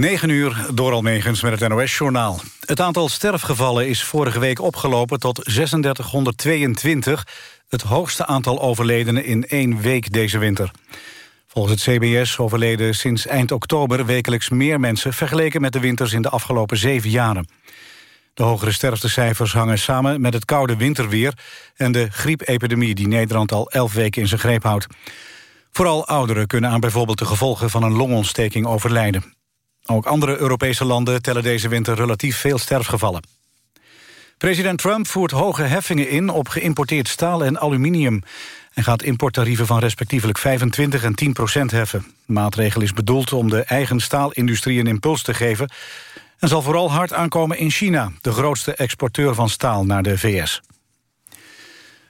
9 uur, door Almegens met het NOS-journaal. Het aantal sterfgevallen is vorige week opgelopen tot 3622... het hoogste aantal overledenen in één week deze winter. Volgens het CBS overleden sinds eind oktober wekelijks meer mensen... vergeleken met de winters in de afgelopen zeven jaren. De hogere sterftecijfers hangen samen met het koude winterweer... en de griepepidemie die Nederland al elf weken in zijn greep houdt. Vooral ouderen kunnen aan bijvoorbeeld de gevolgen van een longontsteking overlijden. Ook andere Europese landen tellen deze winter relatief veel sterfgevallen. President Trump voert hoge heffingen in op geïmporteerd staal en aluminium... en gaat importtarieven van respectievelijk 25 en 10 procent heffen. De maatregel is bedoeld om de eigen staalindustrie een impuls te geven... en zal vooral hard aankomen in China... de grootste exporteur van staal naar de VS.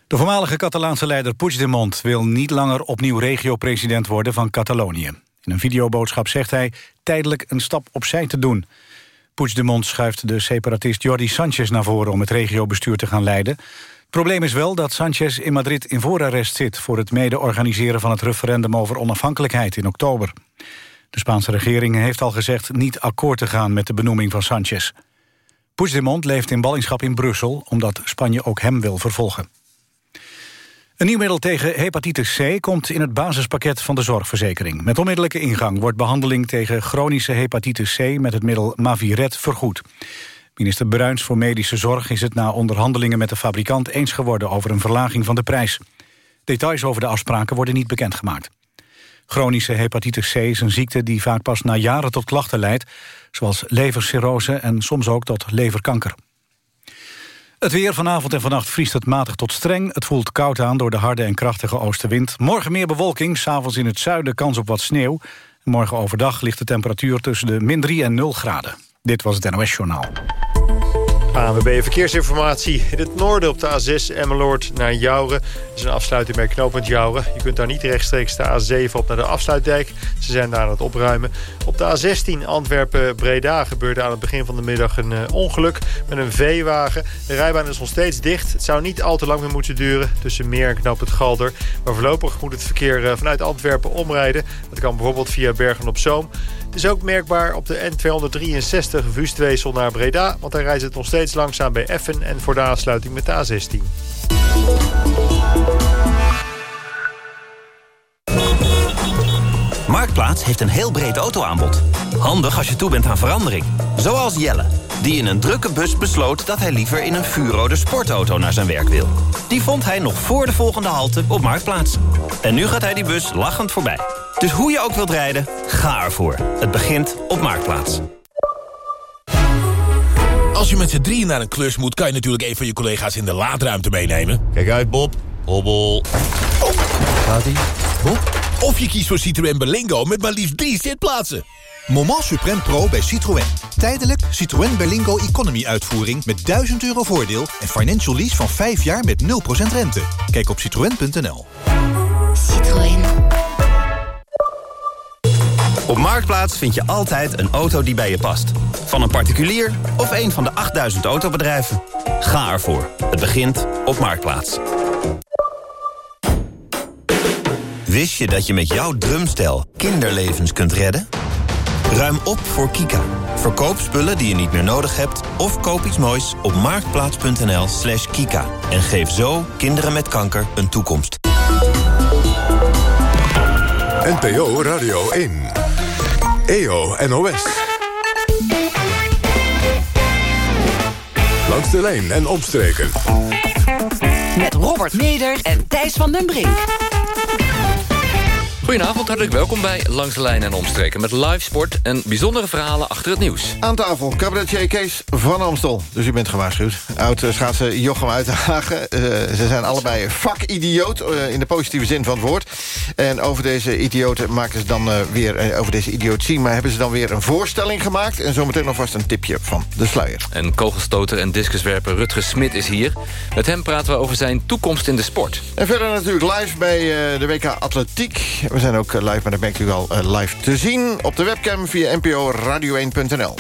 De voormalige Catalaanse leider Puigdemont wil niet langer opnieuw regio-president worden van Catalonië. In een videoboodschap zegt hij tijdelijk een stap opzij te doen. Puigdemont schuift de separatist Jordi Sanchez naar voren... om het regiobestuur te gaan leiden. Het probleem is wel dat Sanchez in Madrid in voorarrest zit... voor het mede-organiseren van het referendum over onafhankelijkheid in oktober. De Spaanse regering heeft al gezegd niet akkoord te gaan met de benoeming van Sanchez. Puigdemont leeft in ballingschap in Brussel... omdat Spanje ook hem wil vervolgen. Een nieuw middel tegen hepatitis C komt in het basispakket van de zorgverzekering. Met onmiddellijke ingang wordt behandeling tegen chronische hepatitis C... met het middel Maviret vergoed. Minister Bruins voor Medische Zorg is het na onderhandelingen met de fabrikant eens geworden over een verlaging van de prijs. Details over de afspraken worden niet bekendgemaakt. Chronische hepatitis C is een ziekte die vaak pas na jaren tot klachten leidt... zoals levercirrose en soms ook tot leverkanker. Het weer vanavond en vannacht vriest het matig tot streng. Het voelt koud aan door de harde en krachtige oostenwind. Morgen meer bewolking, s'avonds in het zuiden kans op wat sneeuw. Morgen overdag ligt de temperatuur tussen de min 3 en 0 graden. Dit was het NOS Journaal. ANWB Verkeersinformatie. In het noorden op de A6 Emmeloord naar Jouren. is een afsluiting bij knooppunt Jouren. Je kunt daar niet rechtstreeks de A7 op naar de afsluitdijk. Ze zijn daar aan het opruimen. Op de A16 Antwerpen-Breda gebeurde aan het begin van de middag een uh, ongeluk met een veewagen. De rijbaan is nog steeds dicht. Het zou niet al te lang meer moeten duren tussen Meer en knooppunt Galder. Maar voorlopig moet het verkeer uh, vanuit Antwerpen omrijden. Dat kan bijvoorbeeld via Bergen-op-Zoom. Is ook merkbaar op de N263 Wustweesel naar Breda. Want daar rijdt het nog steeds langzaam bij Effen en voor de aansluiting met de A16. Marktplaats heeft een heel breed autoaanbod. Handig als je toe bent aan verandering. Zoals Jelle, die in een drukke bus besloot... dat hij liever in een vuurrode sportauto naar zijn werk wil. Die vond hij nog voor de volgende halte op Marktplaats. En nu gaat hij die bus lachend voorbij. Dus hoe je ook wilt rijden, ga ervoor. Het begint op Marktplaats. Als je met z'n drieën naar een klus moet... kan je natuurlijk een van je collega's in de laadruimte meenemen. Kijk uit, Bob. Hobbel. Oh. Gaat-ie? Bob? Of je kiest voor Citroën Berlingo met maar liefst drie zitplaatsen. Moment Supreme Pro bij Citroën. Tijdelijk Citroën Berlingo Economy uitvoering met 1000 euro voordeel... en financial lease van 5 jaar met 0% rente. Kijk op citroën.nl. Citroën. Op Marktplaats vind je altijd een auto die bij je past. Van een particulier of een van de 8000 autobedrijven. Ga ervoor. Het begint op Marktplaats. Wist je dat je met jouw drumstel kinderlevens kunt redden? Ruim op voor Kika. Verkoop spullen die je niet meer nodig hebt... of koop iets moois op marktplaats.nl slash kika. En geef zo kinderen met kanker een toekomst. NPO Radio 1. EO NOS. Langs de lijn en omstreken. Met Robert Meder en Thijs van den Brink. Goedenavond, hartelijk welkom bij Langs de Lijn en Omstreken... met live sport en bijzondere verhalen achter het nieuws. Aan tafel, cabaretier Kees van Amstel. Dus u bent gewaarschuwd. Oud schaatsen Jochem uit Hagen. Uh, ze zijn allebei vakidioot uh, in de positieve zin van het woord. En over deze idioten maken ze dan uh, weer... over deze idiotie, maar hebben ze dan weer een voorstelling gemaakt... en zometeen nog vast een tipje van de sluier. En kogelstoter en discuswerper Rutger Smit is hier. Met hem praten we over zijn toekomst in de sport. En verder natuurlijk live bij de WK Atletiek... We zijn ook live, maar dat bent u al live te zien... op de webcam via NPO Radio1.nl.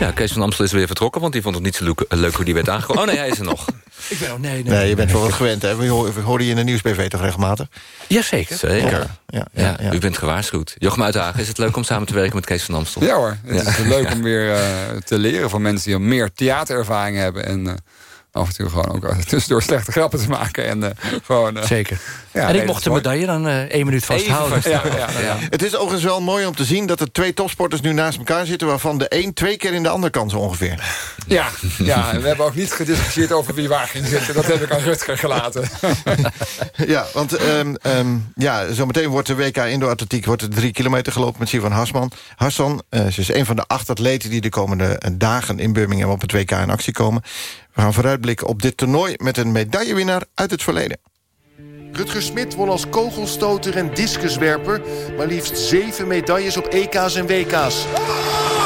Ja, Kees van Amstel is weer vertrokken, want die vond het niet zo leuk hoe die werd aangekomen. Oh nee, hij is er nog. Ik ben, nee, nee. Nee, je bent wel wat gewend, hè? We hoor- we hoorden je in de nieuwsbv toch regelmatig? Jazeker. Zeker. Ja, Ja, U bent gewaarschuwd. Jochem Uithagen, is het leuk om samen te werken met Kees van Amstel? Ja hoor, het Ja. is leuk om weer eh, te leren van mensen die al meer theaterervaring hebben. En eh, af en toe gewoon ook tussendoor slechte grappen te maken. En, eh, gewoon, eh, Zeker. Ja, en ik mocht de medaille dan eh één minuut vasthouden. Ja, ja, ja. Het is overigens wel mooi om te zien dat er twee topsporters nu naast elkaar zitten... waarvan de een twee keer in de andere kant zo ongeveer. Ja, ja, en we hebben ook niet gediscussieerd over wie waar ging zitten. Dat heb ik aan Rutger gelaten. Ja, want ehm, ehm, ja, zometeen wordt de WK Indoor Atletiek... wordt drie kilometer gelopen met Sivan Hasman. Hassan, eh, ze is een van de acht atleten... die de komende dagen in Birmingham op het WK in actie komen. We gaan vooruitblikken op dit toernooi... met een medaillewinnaar uit het verleden. Rutger Smit won als kogelstoter en discuswerper... maar liefst zeven medailles op EK's en WK's.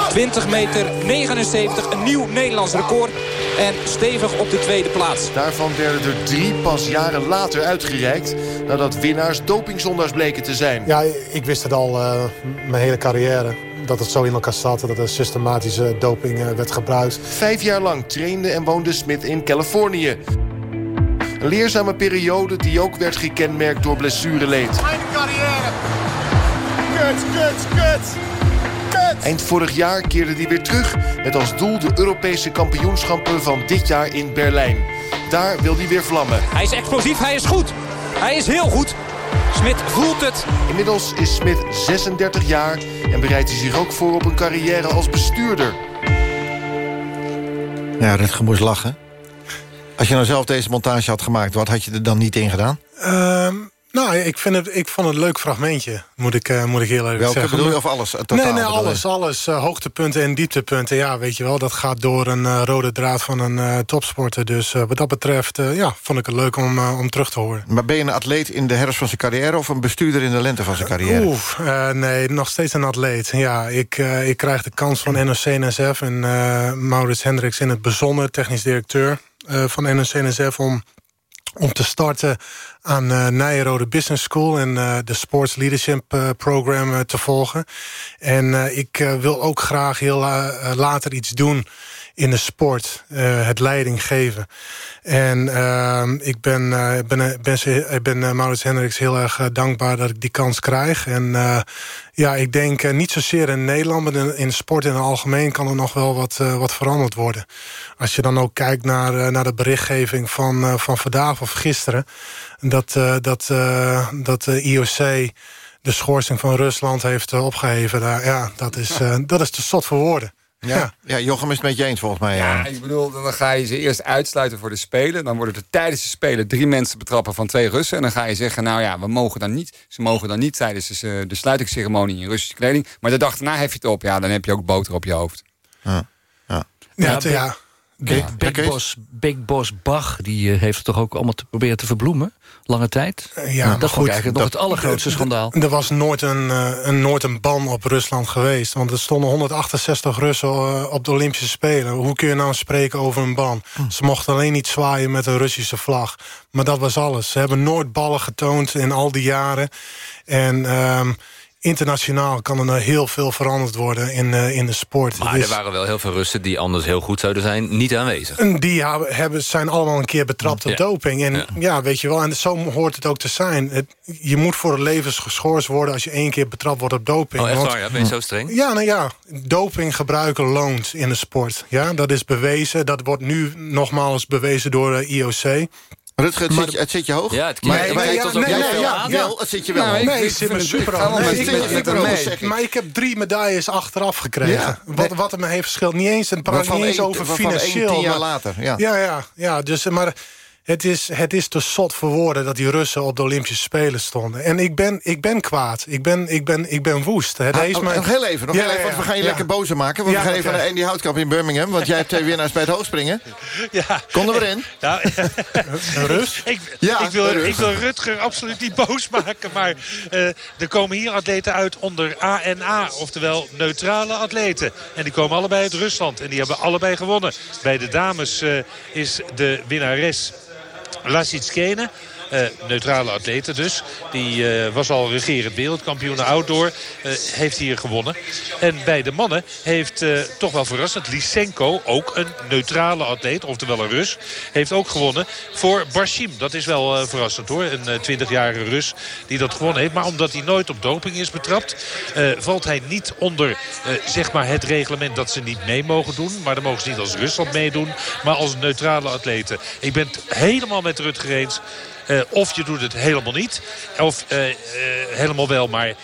20 meter 79, een nieuw Nederlands record. En stevig op de tweede plaats. Daarvan werden er drie pas jaren later uitgereikt... nadat winnaars dopingzondaars bleken te zijn. Ja, ik wist het al eh, mijn hele carrière. Dat het zo in elkaar zat, dat er systematische doping eh, werd gebruikt. Vijf jaar lang trainde en woonde Smit in Californië. Een leerzame periode die ook werd gekenmerkt door blessureleed. Carrière. Kut, kut, kut. Kut. Eind vorig jaar keerde hij weer terug... met als doel de Europese kampioenschappen van dit jaar in Berlijn. Daar wil hij weer vlammen. Hij is explosief, hij is goed. Hij is heel goed. Smit voelt het. Inmiddels is Smit 36 jaar en bereidt hij zich ook voor op een carrière als bestuurder. Ja, Rutger moest lachen. Als je nou zelf deze montage had gemaakt... wat had je er dan niet in gedaan? Ehm, nou, ik, vind het, ik vond het een leuk fragmentje, moet ik, eh, moet ik heel eerlijk Welke zeggen. bedoel je, of alles? Totaal nee, nee, alles. alles eh, hoogtepunten en dieptepunten. Ja, weet je wel, dat gaat door een eh, rode draad van een topsporter. Dus wat dat betreft, ja, vond ik het leuk om, om terug te horen. Maar ben je een atleet in de herfst van zijn carrière... of een bestuurder in de lente van zijn carrière? Eh, nee, nog steeds een atleet. Ja, ik, ik krijg de kans van NOC-NSF en Maurits Hendricks in het bijzonder, technisch directeur van NOC-NSF, om, om te starten aan Nijrode Business School en eh, de Sports Leadership eh, Program te volgen. En ik wil ook graag heel la- later iets doen in de sport, eh, het leiding geven. En ehm, ik ben, eh, ben, eh, ben, ben Maurits Hendricks heel erg dankbaar dat ik die kans krijg. En ja, ik denk niet zozeer in Nederland, maar in, in sport in het algemeen kan er nog wel wat, wat veranderd worden. Als je dan ook kijkt naar, naar de berichtgeving van, van vandaag of gisteren, dat, dat, dat de IOC de schorsing van Rusland heeft eh, opgeheven. Daar, ja, dat is, dat is te zot voor woorden. Ja, ja. Jochem is het met je eens volgens mij. Ja, eh. ik bedoel, dan ga je ze eerst uitsluiten voor de Spelen. Dan worden er tijdens de Spelen drie mensen betrappen van twee Russen. En dan ga je zeggen, nou ja, we mogen dan niet, ze mogen dan niet tijdens de, de sluitingsceremonie in Russische kleding. Maar de dag daarna hef je het op. Ja, dan heb je ook boter op je hoofd. Ja, ja. Ja, Ja. Big? Boss, Big Boss Bach die eh, heeft het toch ook allemaal te proberen te verbloemen? Lange tijd? Eh, Ja, dat vond ik eigenlijk nog het allergrootste schandaal. Er was nooit een, eh, een, nooit een ban op Rusland geweest. Want er stonden 168 Russen eh, op de Olympische Spelen. Hoe kun je nou spreken over een ban? Hm. Ze mochten alleen niet zwaaien met een Russische vlag. Maar dat was alles. Ze hebben nooit ballen getoond in al die jaren. En ehm, internationaal kan er nou heel veel veranderd worden in, eh, in de sport. Maar Het er waren wel heel veel Russen die anders heel goed zouden zijn, niet aanwezig. die hebben, zijn allemaal een keer betrapt op Ja. doping. En ja. Ja. weet je wel, en zo hoort het ook te zijn. Het, je moet voor het levens geschorst worden... als je één keer betrapt wordt op doping. Oh, echt waar? Ja, ben je zo streng? Ja, nou ja, doping gebruiken loont in de sport. Ja, dat is bewezen. Dat wordt nu nogmaals bewezen door de IOC. Rutger, het, Maar zit, je- het zit je hoog? Ja, het maar, maar- ja, nee, ja, wel, het zit je wel Nou, hoog. ik Nee, ik zit me super met- Nee, ik- ik- ik- ik. Maar ik heb drie medailles achteraf gekregen. Ja. Wat, wat het me heeft geschild. Niet eens, een niet eens over financieel. tien jaar later, ja. ja, ja, ja dus, maar het is, het is te zot voor woorden dat die Russen op de Olympische Spelen stonden. En ik ben, ik ben kwaad. Ik ben, ik ben, ik ben woest. Het Ah, is oh, mijn- Nog heel even, nog Ja, heel even, ja, want we gaan je ja. lekker bozer maken. Want Ja, we gaan even naar Andy Houtkamp in Birmingham. Want jij hebt twee winnaars bij het hoogspringen. Ja. Kom er maar in. Nou, Rus? ik, Ja, ik, wil, Rus. ik wil Rutger absoluut niet boos maken. Maar eh, er komen hier atleten uit onder ANA. Oftewel neutrale atleten. En die komen allebei uit Rusland. En die hebben allebei gewonnen. Bij de dames eh, is de winnares Lasitskene. Eh, neutrale atleten dus. Die eh, was al regerend wereldkampioen outdoor. eh, heeft hier gewonnen. En bij de mannen heeft toch wel verrassend Lysenko, ook een neutrale atleet, oftewel een Rus, heeft ook gewonnen voor Barshim. Dat is wel verrassend hoor. Een eh, 20-jarige Rus die dat gewonnen heeft. Maar omdat hij nooit op doping is betrapt, valt hij niet onder zeg maar het reglement dat ze niet mee mogen doen. Maar dan mogen ze niet als Rusland meedoen, maar als neutrale atleten. Ik ben het helemaal met Rutger eens. Eh, of je doet het helemaal niet. Of eh, eh, helemaal wel, maar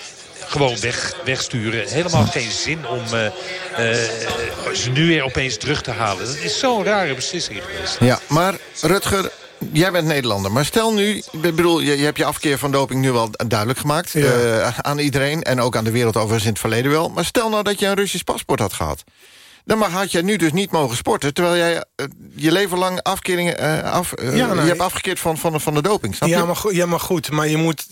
gewoon weg, wegsturen. Helemaal geen zin om eh, eh, ze nu weer opeens terug te halen. Dat is zo'n rare beslissing geweest. Ja, maar Rutger, jij bent Nederlander. Maar stel nu, ik bedoel, je, je hebt je afkeer van doping nu wel duidelijk gemaakt. Ja. eh, aan iedereen en ook aan de wereld overigens in het verleden wel. Maar stel nou dat je een Russisch paspoort had gehad. Dan mag, had jij nu dus niet mogen sporten... terwijl jij eh, je leven lang afkeringen, eh, af, eh, Ja, nee. je hebt afgekeerd van, van, van de doping. Snap Ja je? maar, goed, ja, maar goed, maar je moet...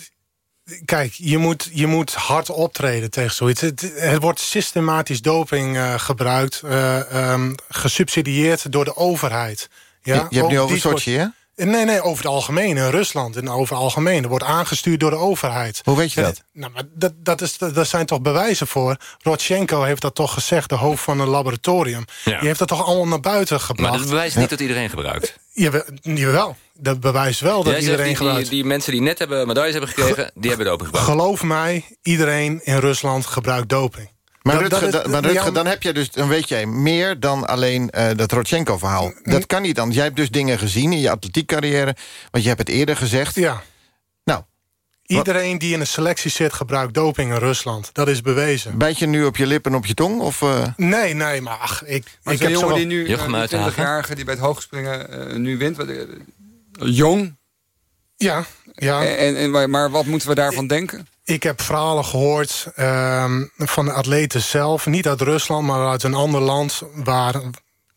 Kijk, je moet, je moet hard optreden tegen zoiets. Het, wordt systematisch doping gebruikt, eh, ehm, gesubsidieerd door de overheid. Ja? Je- je hebt nu over Sochi, hè? Nee, nee, over het algemeen. In Rusland, en over het algemeen. Er wordt aangestuurd door de overheid. Hoe weet je dat? Nou, maar dat, dat, is, dat zijn toch bewijzen voor. Rodchenko heeft dat toch gezegd, de hoofd van een laboratorium. Ja. Die heeft dat toch allemaal naar buiten gebracht. Maar dat bewijst niet dat iedereen gebruikt. Jawel, jawel, dat bewijst wel dat Jij iedereen die, die, gebruikt. die mensen die net hebben medailles hebben gekregen... die hebben doping gebruikt. Geloof mij, iedereen in Rusland gebruikt doping. Maar, Dat- Rutger, dat is- dan, maar Rutger, dan, heb je dus, dan weet jij meer dan alleen eh, dat Rodchenko-verhaal. Dat kan niet dan. Jij hebt dus dingen gezien in je atletiekcarrière... want je hebt het eerder gezegd. Ja. Nou, Iedereen die in een selectie zit gebruikt doping in Rusland. Dat is bewezen. bijt je nu op je lippen en op je tong? Of, eh? Nee, nee, maar ach, ik, Maar ik heb jongen zo die nu, Jochem eh, die Uitenhagen. 20-jarige die bij het hoogspringen nu wint. wat, jong. Ja, ja. En, en, maar, wat moeten we daarvan denken? Ik heb verhalen gehoord ehm, van de atleten zelf. Niet uit Rusland, maar uit een ander land... waar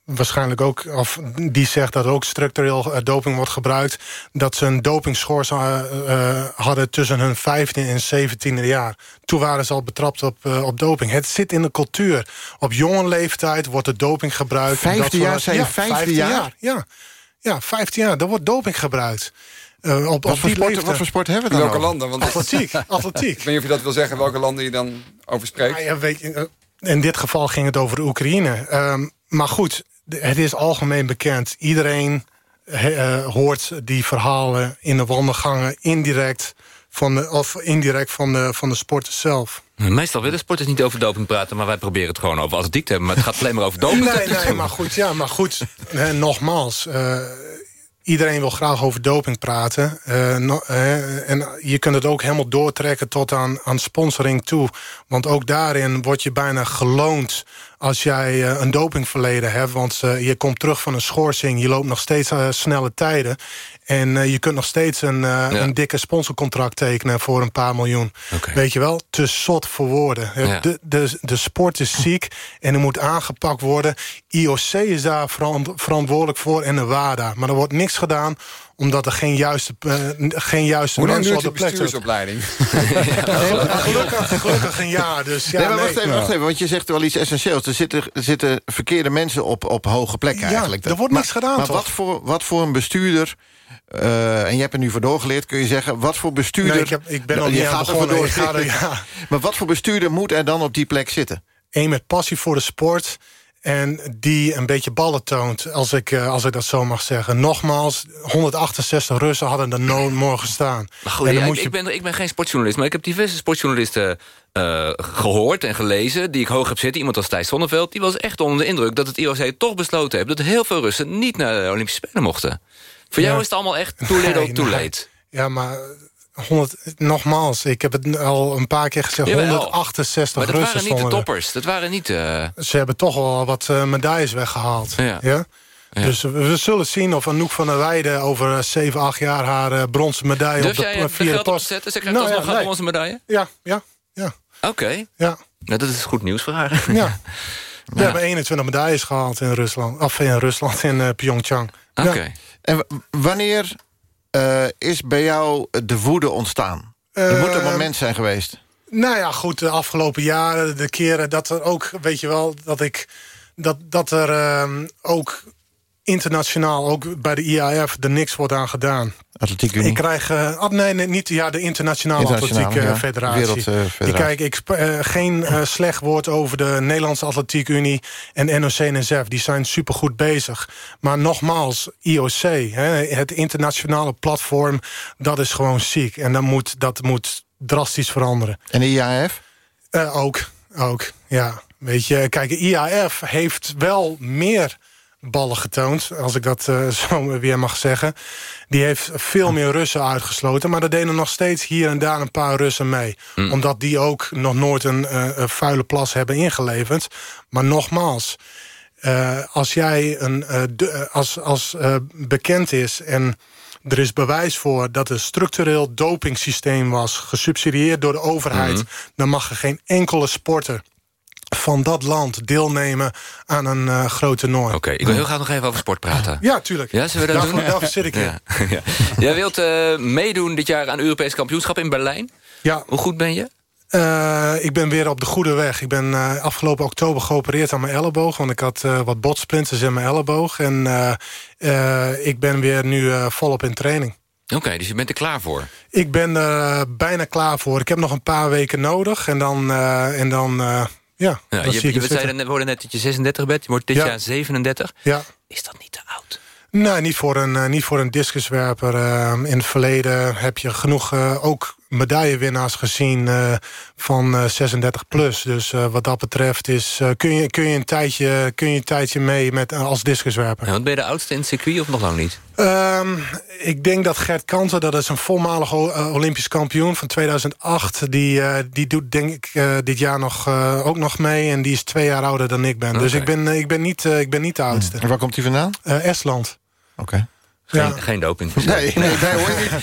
waarschijnlijk ook, of die zegt dat er ook structureel eh, doping wordt gebruikt... dat ze een dopingschors eh, eh, hadden tussen hun 15 en 17e jaar. Toen waren ze al betrapt op, op doping. Het zit in de cultuur. Op jonge leeftijd wordt er doping gebruikt. Vijfde Dat jaar, zei je ja, vijfde jaar? Ja, ja, 15 jaar. Er wordt doping gebruikt. Eh, op, Wat, op voor sport, wat voor sport hebben we In dan welke over? landen? Want Atletiek, atletiek. ik weet niet of je dat wil zeggen, welke landen je dan over spreekt. Nou ja, weet je, eh, in dit geval ging het over de Oekraïne. Ehm, maar goed, de- het is algemeen bekend. Iedereen he- eh, hoort die verhalen in de wandelgangen indirect van de, of indirect van de, van de sporters zelf. Meestal willen sporters niet over doping praten... maar wij proberen het gewoon over atletiek te hebben. Maar het gaat alleen maar over doping. Nee, nee, maar goed, ja, maar goed. eh, nogmaals, eh, iedereen wil graag over doping praten. Eh, eh, en je kunt het ook helemaal doortrekken tot aan, aan sponsoring toe. Want ook daarin word je bijna geloond als jij eh, een dopingverleden hebt. Want eh, je komt terug van een schorsing, je loopt nog steeds eh, snelle tijden. En je kunt nog steeds een, een dikke sponsorcontract tekenen voor een paar miljoen. Weet je wel, te zot voor woorden. Ja. De, de, de sport is ziek en er moet aangepakt worden. IOC is daar verant- verantwoordelijk voor en de WADA. Maar er wordt niks gedaan omdat er geen juiste, eh, geen juiste Hoe mensen op de plek bestuursopleiding? Gelukkig, gelukkig een jaar. Dus ja, nee, maar nee. wacht, even, wacht even, want je zegt wel iets essentieels. Er zitten, er zitten verkeerde mensen op, op hoge plekken Ja, eigenlijk. er wordt maar, niks gedaan, Maar toch? wat voor, wat voor een bestuurder... eh, en je hebt er nu voor doorgeleerd, kun je zeggen... wat voor bestuurder... Nee, ik heb- ik ben Nou, niet aan gaat begonnen, er- ja. Maar wat voor bestuurder moet er dan op die plek zitten? Eén met passie voor de sport. En die een beetje ballen toont, als ik, eh, als ik dat zo mag zeggen. Nogmaals, 168 Russen hadden er nooit morgen staan. Goed, en dan ja, moet ik, je ik, ben, ik ben geen sportjournalist, maar ik heb diverse sportjournalisten eh, gehoord en gelezen... die ik hoog heb zitten. Iemand als Thijs Zonneveld, die was echt onder de indruk... dat het IOC toch besloten heeft dat heel veel Russen niet naar de Olympische Spelen mochten. Voor Ja. jou is het allemaal echt too little, Nee, too nee. late. Ja, maar 100, nogmaals, ik heb het al een paar keer gezegd. Jawel. 168 Maar dat Russen waren niet de er. toppers. Dat waren niet... eh, Ze hebben toch wel wat eh, medailles weggehaald. Ja. Dus we, we zullen zien of Anouk van der Weijden over eh, 7, 8 jaar haar eh, bronzen medaille Durf op de jij eh, de vierde post. zetten? Ze krijgt Nou, alsnog ja, een nee. onze medaille? Ja, ja, ja. Oké. Ja. Nou, dat is goed nieuws voor haar. Ja. We hebben 21 medailles gehaald in Rusland. Of in Rusland, in eh, Pyeongchang. Oké. Ja. En wanneer eh, is bij jou de woede ontstaan? er moet een Eh, moment zijn geweest. Nou ja, goed, de afgelopen jaren, de keren dat er ook, weet je wel, dat ik, dat, dat er ehm, ook internationaal, ook bij de IAF, er niks wordt aan gedaan. Atletiek Unie. Ik krijg, uh, oh, nee, nee, niet ja, de internationale, Internationale, atletiek ja. federatie. Wereldfederatie. Ik kijk, ik eh, geen eh, slecht woord over de Nederlandse Atletiek Unie en NOC-NSF. Die zijn supergoed bezig. Maar nogmaals, IOC, hè, het internationale platform, dat is gewoon ziek. En dat moet, dat moet drastisch veranderen. En de IAF? Eh, ook, ook, ja. Weet je, kijk, de IAF heeft wel meer ballen getoond, als ik dat eh, zo weer mag zeggen. Die heeft veel meer Russen uitgesloten, maar er deden nog steeds hier en daar een paar Russen mee. Omdat die ook nog nooit een, eh, een vuile plas hebben ingeleverd. Maar nogmaals, eh, als jij een, de- als, als bekend is en er is bewijs voor dat een structureel dopingsysteem was... gesubsidieerd door de overheid... Mhm. dan mag er geen enkele sporter van dat land deelnemen aan een eh groot toernooi. Oké, ik wil heel graag nog even over sport praten. Ja, tuurlijk. Ja, zullen we dat Daarvoor- doen? daarvoor zit ik. Ja. ja. Jij wilt eh, meedoen dit jaar aan Europees kampioenschap in Berlijn. Ja. Hoe goed ben je? Eh, ik ben weer op de goede weg. Ik ben afgelopen oktober geopereerd aan mijn elleboog... want ik had wat botsplinters in mijn elleboog. En ik ben weer nu volop in training. Oké, dus je bent er klaar voor. Ik ben er bijna klaar voor. Ik heb nog een paar weken nodig. En dan, en dan ja, je, zie ik je het zei zitten. net, we hoorden net dat je 36 bent. Je wordt dit Ja. jaar 37. Ja. Is dat niet te oud? Nee, niet voor een, eh, niet voor een discuswerper. Eh, in het verleden heb je genoeg eh, ook medaillewinnaars gezien eh, van eh, 36 plus. Dus eh, wat dat betreft is, eh, kun, je, kun, je een tijdje, kun je een tijdje mee met, eh, als discuswerper. Ja, want ben je de oudste in het circuit of nog lang niet? Ehm, ik denk dat Gert Kanter, dat is een voormalig eh, Olympisch kampioen van 2008... die, eh, die doet denk ik eh, dit jaar nog, eh, ook nog mee. En die is twee jaar ouder dan ik ben. Dus ik ben, eh, ik, ben niet, eh, ik ben niet de oudste. En waar komt hij vandaan? Eh, Estland. Oké. Geen, geen doping. Nee, nee, nee hoor niet.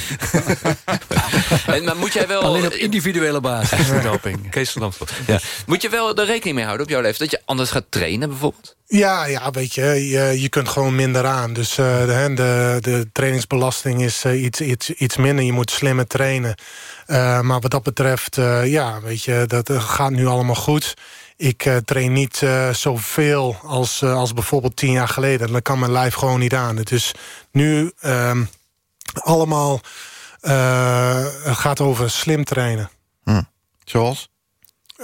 En, maar moet jij wel... Alleen op individuele basis, de doping. Kees van Amstel. Ja. Moet je wel er rekening mee houden op jouw leeftijd... dat je anders gaat trainen bijvoorbeeld? Ja, ja, weet je, je, je kunt gewoon minder aan. Dus eh, de, de, de trainingsbelasting is eh, iets, iets, iets minder. Je moet slimmer trainen. Eh, maar wat dat betreft, ja, weet je, dat gaat nu allemaal goed. Ik train niet zoveel als, als bijvoorbeeld tien jaar geleden. Dan kan mijn lijf gewoon niet aan. Het is nu ehm, allemaal gaat over slim trainen. Zoals?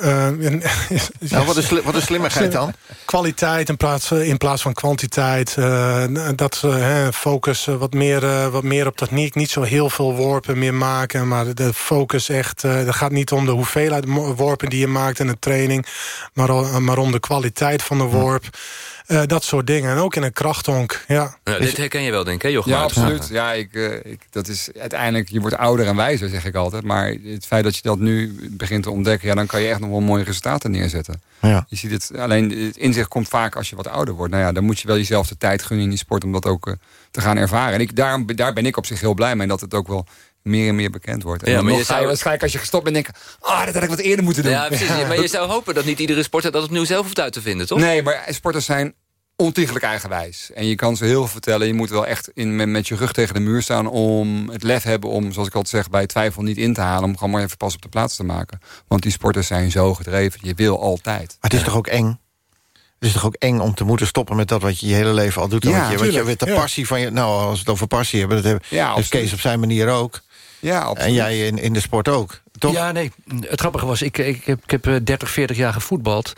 Nou, wat is wat is slimmigheid dan? Kwaliteit in plaats, in plaats van kwantiteit. eh, dat hè, focus eh, wat meer, eh, wat meer op techniek. Niet zo heel veel worpen meer maken. Maar de- focus echt... het gaat niet om de hoeveelheid worpen die je maakt in de training. Maar, maar om de kwaliteit van de worp. Eh, dat soort dingen. En ook in een krachthonk. Ja. Ja, dit herken je wel, denk ik, Jochem? Ja, absoluut. Ja, ik, eh, ik, dat is uiteindelijk, je wordt ouder en wijzer, zeg ik altijd. Maar het feit dat je dat nu begint te ontdekken... Ja, dan kan je echt nog wel mooie resultaten neerzetten. Ja. Je ziet het, alleen het inzicht komt vaak als je wat ouder wordt. Nou ja, dan moet je wel jezelf de tijd gunnen in die sport... om dat ook eh, te gaan ervaren. En ik, daar, daar ben ik op zich heel blij mee... dat het ook wel meer en meer bekend wordt. En Ja, dan maar nog je ga je zou- waarschijnlijk als je gestopt bent denken... ah, dat had ik wat eerder moeten doen. Ja, precies. Maar je zou hopen dat niet iedere sporter dat opnieuw zelf hoeft uit te vinden, toch? Nee, maar sporters zijn ontiegelijk eigenwijs. En je kan ze heel veel vertellen. Je moet wel echt in, met, je rug tegen de muur staan... om het lef hebben om, zoals ik altijd zeg... bij twijfel niet in te halen... om gewoon maar even pas op de plaats te maken. Want die sporters zijn zo gedreven. Je wil altijd. Maar het is toch ook eng? Het is toch ook eng om te moeten stoppen met dat wat je je hele leven al doet. en Ja, wat je, wat je met de ja. passie van je... Nou, als we het over passie hebben, dat heeft, Ja, heeft absoluut. Kees op zijn manier ook. Ja, En absoluut. jij in, in de sport ook. Toch? Ja, nee. Het grappige was, ik, ik, heb, ik heb eh, 30, 40 jaar gevoetbald.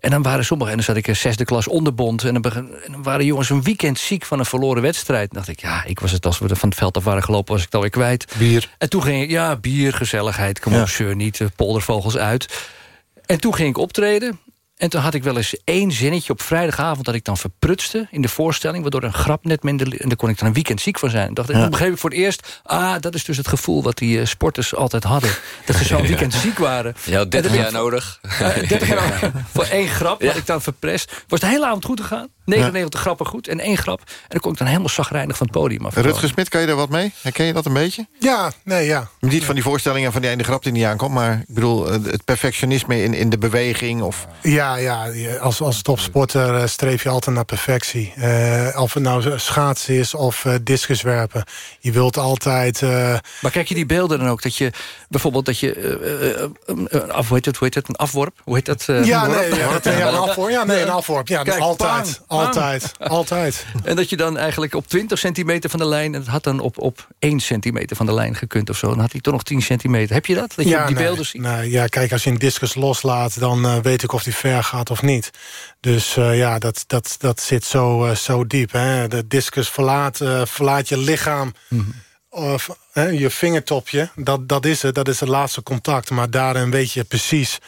En dan waren sommigen, en dan zat ik in zesde klas onderbond... En dan, en waren jongens een weekend ziek van een verloren wedstrijd. Dan dacht ik, ja, ik was het als we er van het veld af waren gelopen... was ik het alweer kwijt. Bier. En toen ging ik, ja, bier, gezelligheid, kom Ja. op, zeur niet, eh, poldervogels uit. En toen ging ik optreden. En toen had ik wel eens één zinnetje op vrijdagavond... dat ik dan verprutste in de voorstelling... waardoor een grap net minder... en daar kon ik dan een weekend ziek van zijn. En dacht, ik, Ja. toen begreep ik voor het eerst... ah, dat is dus het gevoel wat die eh, sporters altijd hadden. Dat ze zo'n weekend ziek waren. Je had 30 En jaar dat ik- nodig. eh, 30 jaar voor één grap Ja. had ik dan verprest. Was de hele avond goed gegaan. 99 grappen goed en één grap. En dan kon ik dan helemaal zagrijnig van het podium af. Rutger Smit, kan je daar wat mee? Herken je dat een beetje? Ja, nee, ja. Niet van die voorstellingen van die ene grap die niet aankomt... maar ik bedoel, eh, het perfectionisme in, in de beweging... of Ja, Ja, ja als, als topsporter eh, streef je altijd naar perfectie. Eh, of het nou schaatsen is of eh, discuswerpen. Je wilt altijd... Maar kijk je die beelden dan ook? Dat je bijvoorbeeld dat je... af, hoe, heet het, hoe heet het? Een afworp? Hoe heet dat? ja, nee, ja, dat- ja, een afworp. Ja, nee, een afworp. Ja, Kijk, altijd. bang, bang. Altijd. Altijd. En dat je dan eigenlijk op 20 centimeter van de lijn... en het had dan op, op 1 centimeter van de lijn gekund of zo. Dan had hij toch nog 10 centimeter. Heb je dat? Dat je die nee, beelden ziet? Nee, ja, kijk, als je een discus loslaat, dan weet ik of die ver gaat of niet. Dus eh, ja, dat, dat, dat zit zo, eh, zo diep. Hè. De discus verlaat, eh, verlaat je lichaam, Mhm. of, hè, je vingertopje. Dat, dat is het, dat is het laatste contact. Maar daarin weet je precies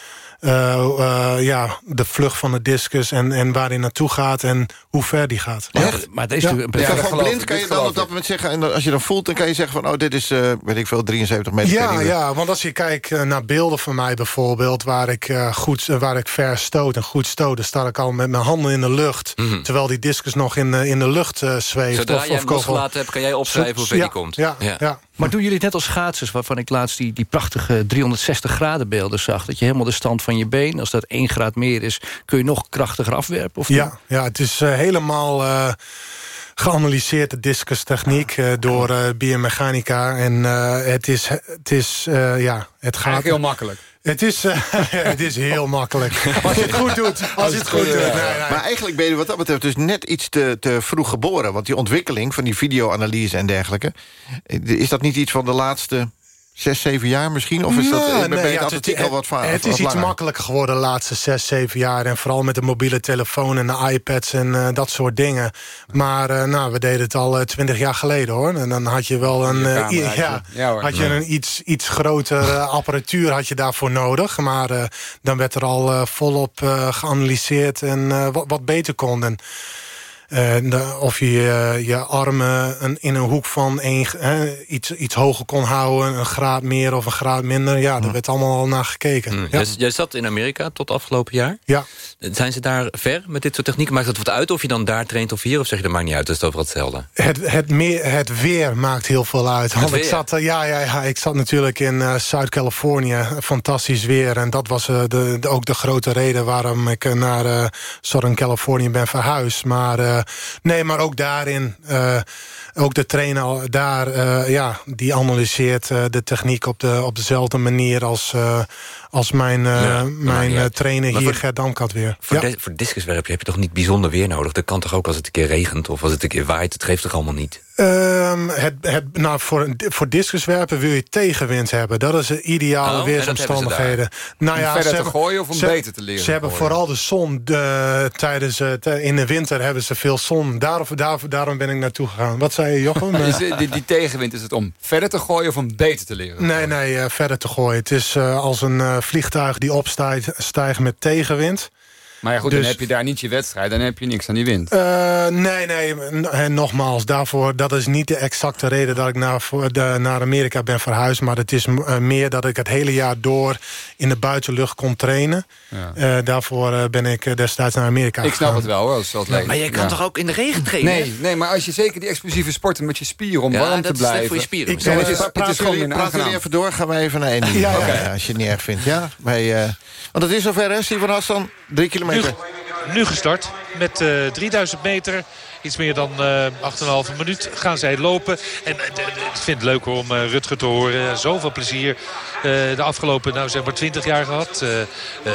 ja, de vlucht van de discus... En, en waar hij naartoe gaat en hoe ver die gaat. Maar, maar dat is natuurlijk een Ja, perfect- gewoon blind kan je dan op dat moment zeggen... en als je dan voelt, dan kan je zeggen van... oh, dit is, eh, weet ik veel, 73 meter. Ja, ja, want als je kijkt eh, naar beelden van mij bijvoorbeeld... waar ik, eh, goed, eh, waar ik ver stoot en goed stoot... dan sta ik al met mijn handen in de lucht... terwijl die discus nog in, de- in de lucht eh, zweeft. Zodra of, jij of hem kogel. losgelaten hebt, kan jij opschrijven hoe ver Ja, die komt. Ja, ja. Maar doen jullie het net als schaatsers, waarvan ik laatst die, die prachtige 360 graden beelden zag? Dat je helemaal de stand van je been, als dat 1 graad meer is... kun je nog krachtiger afwerpen? Of Ja, ja, het is eh, helemaal eh, geanalyseerd, de discustechniek... eh, door eh biomechanica. En eh, het is, het is eh, ja, het gaat... Eigenlijk heel makkelijk. Het is, eh, het is heel makkelijk. Als je het goed doet. Als je het goed doet. Nee, nee. Maar eigenlijk ben je wat dat betreft dus net iets te, te vroeg geboren. Want die ontwikkeling van die videoanalyse en dergelijke... is dat niet iets van de laatste zes, zeven jaar misschien? Of is dat, Nou, ben je nee, het al wat vaak? Het is iets makkelijker geworden de laatste zes, zeven jaar. En vooral met de mobiele telefoon en de iPads en eh, dat soort dingen. Maar eh, nou, we deden het al eh, twintig jaar geleden hoor. En dan had je wel een, ja, Ja, had je een iets, iets grotere apparatuur had je daarvoor nodig. Maar dan werd er al volop geanalyseerd en wat, wat beter kon. En, eh, de- of je eh, je armen een, in een hoek van een, hè, iets, iets hoger kon houden... een graad meer of een graad minder. Ja, daar werd allemaal al naar gekeken. Hm, Ja. jij, jij zat in Amerika tot afgelopen jaar. Ja. Zijn ze daar ver met dit soort technieken? Maakt het wat uit of je dan daar traint of hier? Of zeg je dat maakt niet uit, dat is het overal hetzelfde? Het, het, meer, het weer maakt heel veel uit. Want ik zat, eh, ja, ja, ja, ik zat natuurlijk in eh, Zuid-Californië. Fantastisch weer. En dat was eh, de, de- ook de grote reden waarom ik eh, naar eh Southern Californië ben verhuisd. Maar eh, nee, maar ook daarin... ook de trainer daar, eh, ja, die analyseert eh, de techniek op, de, op dezelfde manier als, eh, als mijn, eh, Ja, mijn trainer Maar hier, voor- Gert Damkat weer. Voor, Ja. dis- voor discuswerp heb je toch niet bijzonder weer nodig? Dat kan toch ook als het een keer regent of als het een keer waait? Het geeft toch allemaal niet? Ehm, het, het, nou, voor, een- voor discuswerpen wil je tegenwind hebben. Dat is de ideale Oh, weersomstandigheden. Nou Om ja, verder ze te hebben- gooien of om ze- beter te leren Ze hebben gooien? vooral de zon de, tijdens het, eh, in de winter hebben ze veel zon. Daarom, daarom, daarom ben ik naartoe gegaan. Wat zei je, Jochem? Is, eh, die, die tegenwind, is het om verder te gooien of om beter te leren? Nee, nee, eh, verder te gooien. Het is eh, als een eh, vliegtuig die opstijgt stijgt met tegenwind. Maar ja, goed, Dus- dan heb je daar niet je wedstrijd. Dan heb je niks aan die wind. Eh, nee, nee, en nogmaals, daarvoor, dat is niet de exacte reden dat ik naar, voor de, naar Amerika ben verhuisd. Maar het is eh, meer dat ik het hele jaar door in de buitenlucht kon trainen. Ja. Eh, daarvoor eh, ben ik eh, destijds naar Amerika Ik snap gegaan. het wel hoor, als dat leek. Maar je kan Ja. toch ook in de regen trainen? Nee, nee, maar als je zeker die explosieve sporten met je spieren om Ja, warm dat te blijven. voor je spieren. Ik Ja, het is, het praten is gewoon jullie, praten jullie even door, gaan we even naar één. Ja, ja. Oké, als je het niet erg vindt. Ja, wij, eh, want het is zover, hè, Steven Hassan? Drie kilometer. Nu gestart met eh 3000 meter. Iets meer dan eh 8,5 minuut gaan zij lopen. En eh, ik vind het leuk om eh, Rutger te horen. Zoveel plezier eh, de afgelopen nou, zeg maar 20 jaar gehad eh, eh,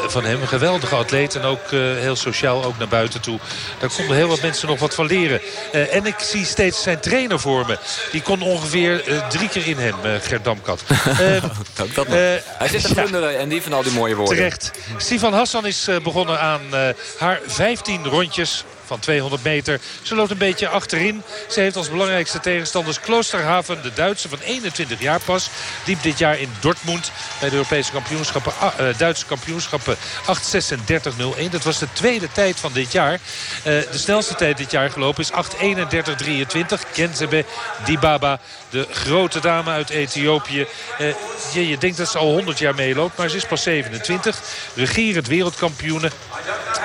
van hem. Een geweldige atleet en ook eh, heel sociaal, ook naar buiten toe. Daar konden heel wat mensen nog wat van leren. Eh, en ik zie steeds zijn trainer voor me. Die kon ongeveer eh, drie keer in hem, eh, Gert Damkat. Eh, dat nog. eh, Hij zit te ja. glunderen en die van al die mooie woorden. Terecht. Stefan Hassan is eh, begonnen aan eh, haar 15 rondjes van 200 meter. Ze loopt een beetje achterin. Ze heeft als belangrijkste tegenstanders Kloosterhaven, de Duitse van 21 jaar pas. Diep dit jaar in Dortmund bij de Europese kampioenschappen, ah, eh, Duitse kampioenschappen 8.36.01. Dat was de tweede tijd van dit jaar. Eh, de snelste tijd dit jaar gelopen is 8.31.23. Kenzebe Dibaba, de grote dame uit Ethiopië. Eh, je, je denkt dat ze al 100 jaar meeloopt, maar ze is pas 27. Regerend wereldkampioene.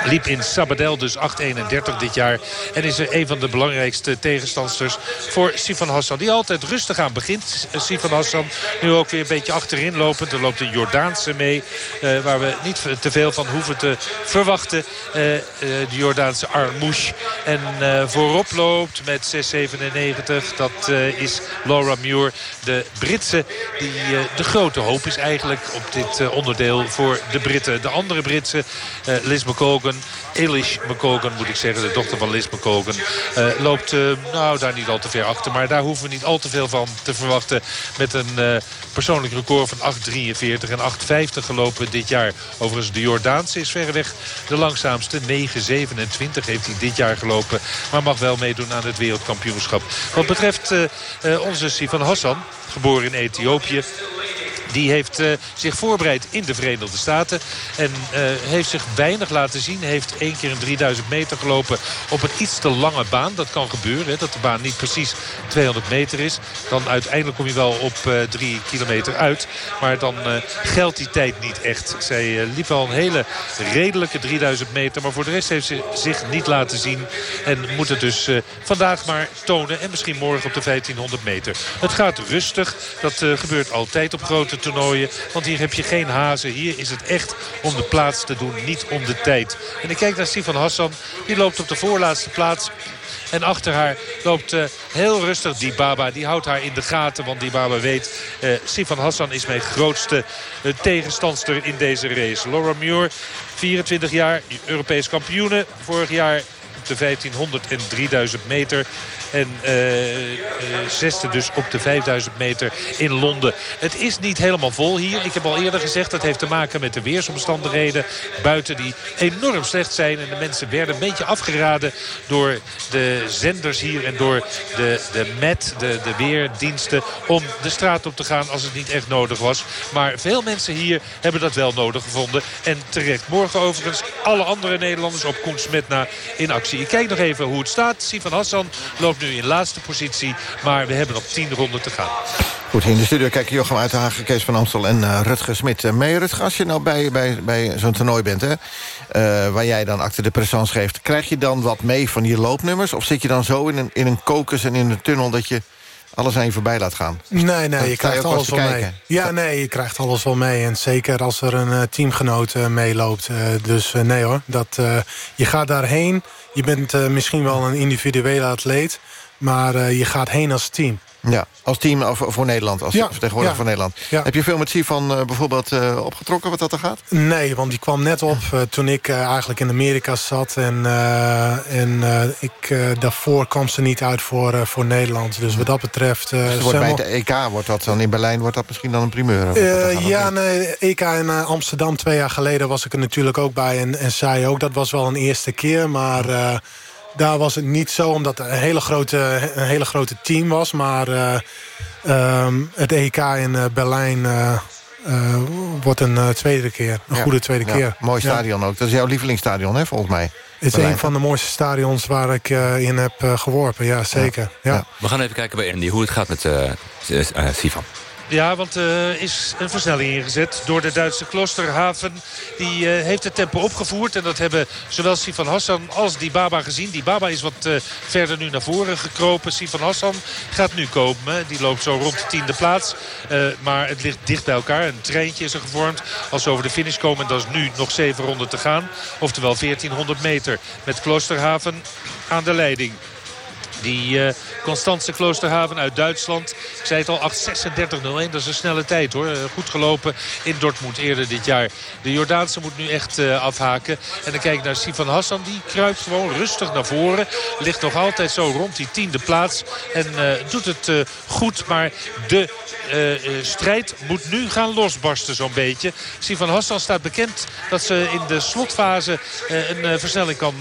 Liep in Sabadell dus 8.31 dit jaar. En is er een van de belangrijkste tegenstanders voor Sifan Hassan. Die altijd rustig aan begint. Sifan Hassan nu ook weer een beetje achterin lopend. Er loopt een Jordaanse mee. Uh, waar we niet te veel van hoeven te verwachten. Uh, de Jordaanse Armouche. En voorop loopt met 6.97. Dat is Laura Muir. De Britse. Die de grote hoop is eigenlijk op dit onderdeel voor de Britten. De andere Britse, Liz McColgan. Elish McColgan moet ik zeggen. De dochter van Liz McColgan. loopt nou daar niet al te ver achter. Maar daar hoeven we niet al te veel van te verwachten. Met een persoonlijk record van 8.43 en 8.50 gelopen dit jaar. Overigens de Jordaanse is verreweg de langzaamste. 9.27 heeft hij dit jaar gelopen. Maar mag wel meedoen aan het wereldkampioenschap. Wat betreft onze Sivan Hassan, geboren in Ethiopië. Die heeft uh, zich voorbereid in de Verenigde Staten. En uh, heeft zich weinig laten zien. Heeft één keer een 3000 meter gelopen op een iets te lange baan. Dat kan gebeuren. Hè, dat de baan niet precies 200 meter is. Dan uiteindelijk kom je wel op uh, drie kilometer uit. Maar dan geldt die tijd niet echt. Zij liep al een hele redelijke 3000 meter. Maar voor de rest heeft ze zich niet laten zien. En moet het dus vandaag maar tonen. En misschien morgen op de 1500 meter. Het gaat rustig. Dat gebeurt altijd op grote Want hier heb je geen hazen. Hier is het echt om de plaats te doen, niet om de tijd. En ik kijk naar Sifan Hassan. Die loopt op de voorlaatste plaats. En achter haar loopt uh, heel rustig die Baba. Die houdt haar in de gaten. Want die Baba weet, uh, Sifan Hassan is mijn grootste uh, tegenstandster in deze race. Laura Muir, 24 jaar, Europees kampioene. Vorig jaar op de 1500 en 3000 meter. En uh, uh, zesde dus op de 5000 meter in Londen. Het is niet helemaal vol hier. Ik heb al eerder gezegd dat heeft te maken met de weersomstandigheden. Buiten die enorm slecht zijn. En de mensen werden een beetje afgeraden door de zenders hier. En door de, de MET, de, de weerdiensten. Om de straat op te gaan als het niet echt nodig was. Maar veel mensen hier hebben dat wel nodig gevonden. En terecht. Morgen overigens alle andere Nederlanders op Koen Smetna in actie. Ik kijk nog even hoe het staat. Sivan Hassan loopt nu in laatste positie. Maar we hebben nog tien ronden te gaan. Goed, in de studio kijken Jochem Uitenhagen, Kees van Amstel en uh, Rutger Smit. Uh, mee, Rutger, als je nou bij, bij, bij zo'n toernooi bent... Hè, uh, waar jij dan achter de présence geeft... krijg je dan wat mee van je loopnummers? Of zit je dan zo in een, in een kokes en in een tunnel... dat je alles aan je voorbij laat gaan? Nee, nee, je krijgt alles wel mee. Ja, nee, je krijgt alles wel mee. En zeker als er een teamgenoot meeloopt. dus nee hoor, dat, je gaat daarheen... Je bent misschien wel een individuele atleet... Maar je gaat heen als team. Ja, als team of voor Nederland, als ja, vertegenwoordiger ja, voor Nederland. Ja. Heb je veel met Sifan uh, bijvoorbeeld uh, opgetrokken wat dat er gaat? Nee, want die kwam net op uh, toen ik eigenlijk in Amerika zat. En, en ik, daarvoor kwam ze niet uit voor, voor Nederland. Dus wat dat betreft... Dus wordt bij de EK, wordt dat dan in Berlijn, wordt dat misschien dan een primeur? ja, nee, EK in Amsterdam twee jaar geleden was ik er natuurlijk ook bij. En, en zij ook, dat was wel een eerste keer, maar... Daar was het niet zo, omdat het een hele grote, een hele grote team was. Maar uh, um, het EK in uh, Berlijn uh, wordt een tweede keer. Een ja, goede tweede ja, keer. Mooi stadion ja. ook. Dat is jouw lievelingsstadion, hè, volgens mij. Het is Berlijn. een van de mooiste stadions waar ik in heb geworpen. Ja, zeker. Ja. We gaan even kijken bij Andy hoe het gaat met Sivan. Ja, want er is een versnelling ingezet door de Duitse Klosterhaven. Die uh, heeft het tempo opgevoerd. En dat hebben zowel Sifan Hassan als die Baba gezien. Die Baba is wat uh, verder nu naar voren gekropen. Sifan Hassan gaat nu komen. Die loopt zo rond de tiende plaats. maar het ligt dicht bij elkaar. Een treintje is er gevormd. Als ze over de finish komen, dat is nu nog zeven ronden te gaan. Oftewel 1400 meter met Klosterhaven aan de leiding. Die uh, Constance Kloosterhaven uit Duitsland. Ik zei het al, 8.36.01. Dat is een snelle tijd hoor. Goed gelopen in Dortmund eerder dit jaar. De Jordaanse moet nu echt uh, afhaken. En dan kijk ik naar Sifan Hassan. Die kruipt gewoon rustig naar voren. Ligt nog altijd zo rond die tiende plaats. En doet het goed. Maar de strijd moet nu gaan losbarsten zo'n beetje. Sifan Hassan staat bekend dat ze in de slotfase een versnelling kan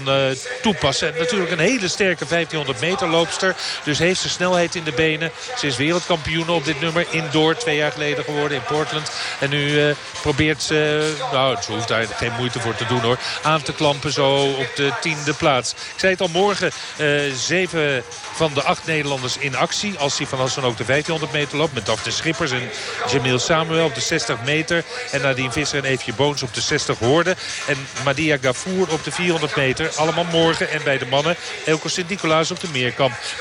toepassen. En natuurlijk een hele sterke 1500 meter loopster. Dus heeft ze snelheid in de benen. Ze is wereldkampioen op dit nummer. Indoor, twee jaar geleden geworden in Portland. En nu uh, probeert ze, nou ze hoeft daar geen moeite voor te doen hoor. Aan te klampen zo op de tiende plaats. Ik zei het al morgen, uh, zeven van de acht Nederlanders in actie. Als hij van Hassan ook de 1500 meter loopt. Met Daphne Schippers en Jamil Samuel op de 60 meter. En Nadine Visser en Eefje Boons op de 60 hoorden. En Madia Gafour op de 400 meter. Allemaal morgen. En bij de mannen Elko Sint-Nicolaas op de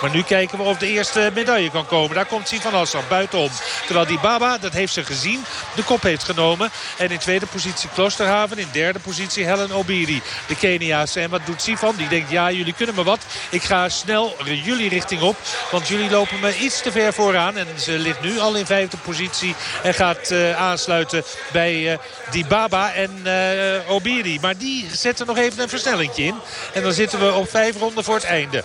Maar nu kijken we of de eerste medaille kan komen. Daar komt Sivan Hassan buitenom. Terwijl die Baba, dat heeft ze gezien, de kop heeft genomen. En in tweede positie Kloosterhaven. In derde positie Helen Obiri. De Keniaanse. En wat doet Sivan? Die denkt, ja, jullie kunnen me wat. Ik ga snel jullie richting op. Want jullie lopen me iets te ver vooraan. En ze ligt nu al in vijfde positie. En gaat uh, aansluiten bij uh, die Baba en uh, Obiri. Maar die zetten nog even een versnelling in. En dan zitten we op vijf ronden voor het einde.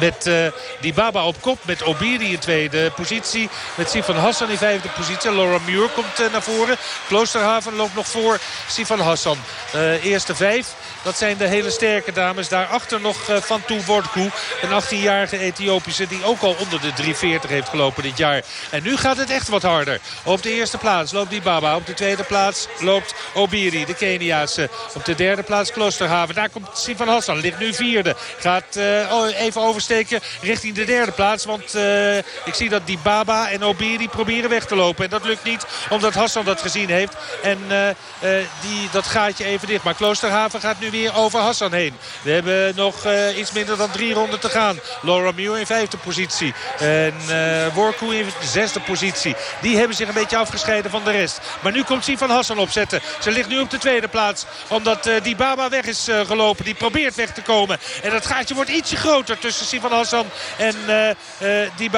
Met uh, die Baba op kop. Met Obiri in tweede positie. Met Sifan Hassan in vijfde positie. Laura Muur komt uh, naar voren. Kloosterhaven loopt nog voor Sifan Hassan. Uh, eerste vijf. Dat zijn de hele sterke dames. Daarachter nog Fantou Wordkou. Een 18-jarige Ethiopische die ook al onder de 340 heeft gelopen dit jaar. En nu gaat het echt wat harder. Op de eerste plaats loopt die Baba. Op de tweede plaats loopt Obiri, de Keniaanse. Op de derde plaats Kloosterhaven. Daar komt Sifan Hassan. Ligt nu vierde. Gaat uh, even oversteken richting de derde plaats. Want uh, ik zie dat die Baba en Obiri proberen weg te lopen. En dat lukt niet omdat Hassan dat gezien heeft. En die, dat gaatje even dicht. Maar Kloosterhaven gaat nu weer over Hassan heen. We hebben nog uh, iets minder dan drie ronden te gaan. Laura Muir in vijfde positie. En uh, Worku in zesde positie. Die hebben zich een beetje afgescheiden van de rest. Maar nu komt Sivan Hassan opzetten. Ze ligt nu op de tweede plaats. Omdat uh, die Baba weg is gelopen. Die probeert weg te komen. En dat gaatje wordt ietsje groter tussen Sivan Hassan en die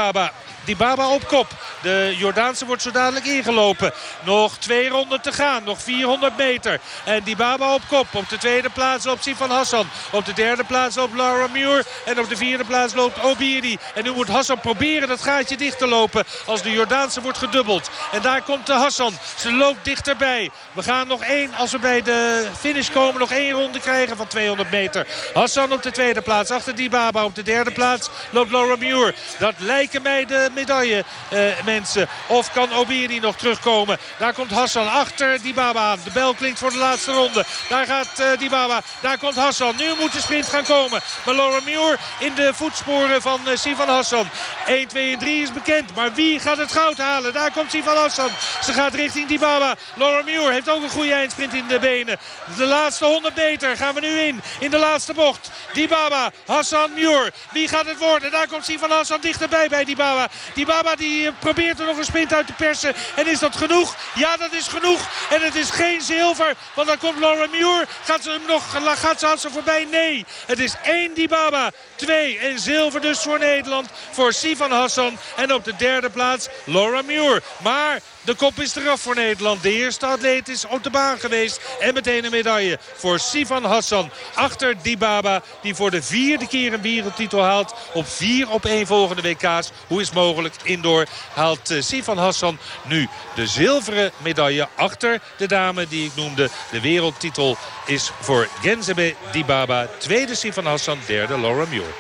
Baba. Die Baba op kop. De Jordaanse wordt zo dadelijk ingelopen. Nog twee ronden te gaan. Nog 400 meter. En die Baba op kop. Op de tweede plaats loopt Sifan Hassan. Op de derde plaats loopt Laura Muir. En op de vierde plaats loopt Obiri. En nu moet Hassan proberen dat gaatje dicht te lopen. Als de Jordaanse wordt gedubbeld. En daar komt de Hassan. Ze loopt dichterbij. We gaan nog één, als we bij de finish komen, nog één ronde krijgen van 200 meter. Hassan op de tweede plaats. Achter die Baba op de derde plaats loopt Laura Muir. Dat lijken mij de medaille uh, mensen. Of kan Obiri nog terugkomen. Daar komt Hassan achter Dibaba aan. De bel klinkt voor de laatste ronde. Daar gaat uh, Dibaba. Daar komt Hassan. Nu moet de sprint gaan komen. Maar Laura Muir in de voetsporen van uh, Sivan Hassan. 1, 2 en 3 is bekend. Maar wie gaat het goud halen? Daar komt Sivan Hassan. Ze gaat richting Dibaba. Laura Muir heeft ook een goede eindsprint in de benen. De laatste 100 meter gaan we nu in. In de laatste bocht. Dibaba, Hassan, Muir. Wie gaat het worden? Daar komt Sivan Hassan dichterbij bij Dibaba. Die Baba die probeert er nog een sprint uit te persen. En is dat genoeg? Ja, dat is genoeg. En het is geen zilver. Want dan komt Laura Muir. Gaat ze hem nog gaat ze Hassan voorbij? Nee. Het is één Dibaba. Twee. En zilver dus voor Nederland. Voor Sivan Hassan. En op de derde plaats Laura Muir. Maar de kop is eraf voor Nederland. De eerste atleet is op de baan geweest. En meteen een medaille voor Sivan Hassan. Achter Dibaba die voor de vierde keer een wereldtitel haalt. Op vier op één volgende WK's. Hoe is mogelijk? Indoor haalt uh, Sivan Hassan nu de zilveren medaille. Achter de dame die ik noemde. De wereldtitel is voor Genzebe Dibaba. Tweede Sivan Hassan. Derde Laura Muir.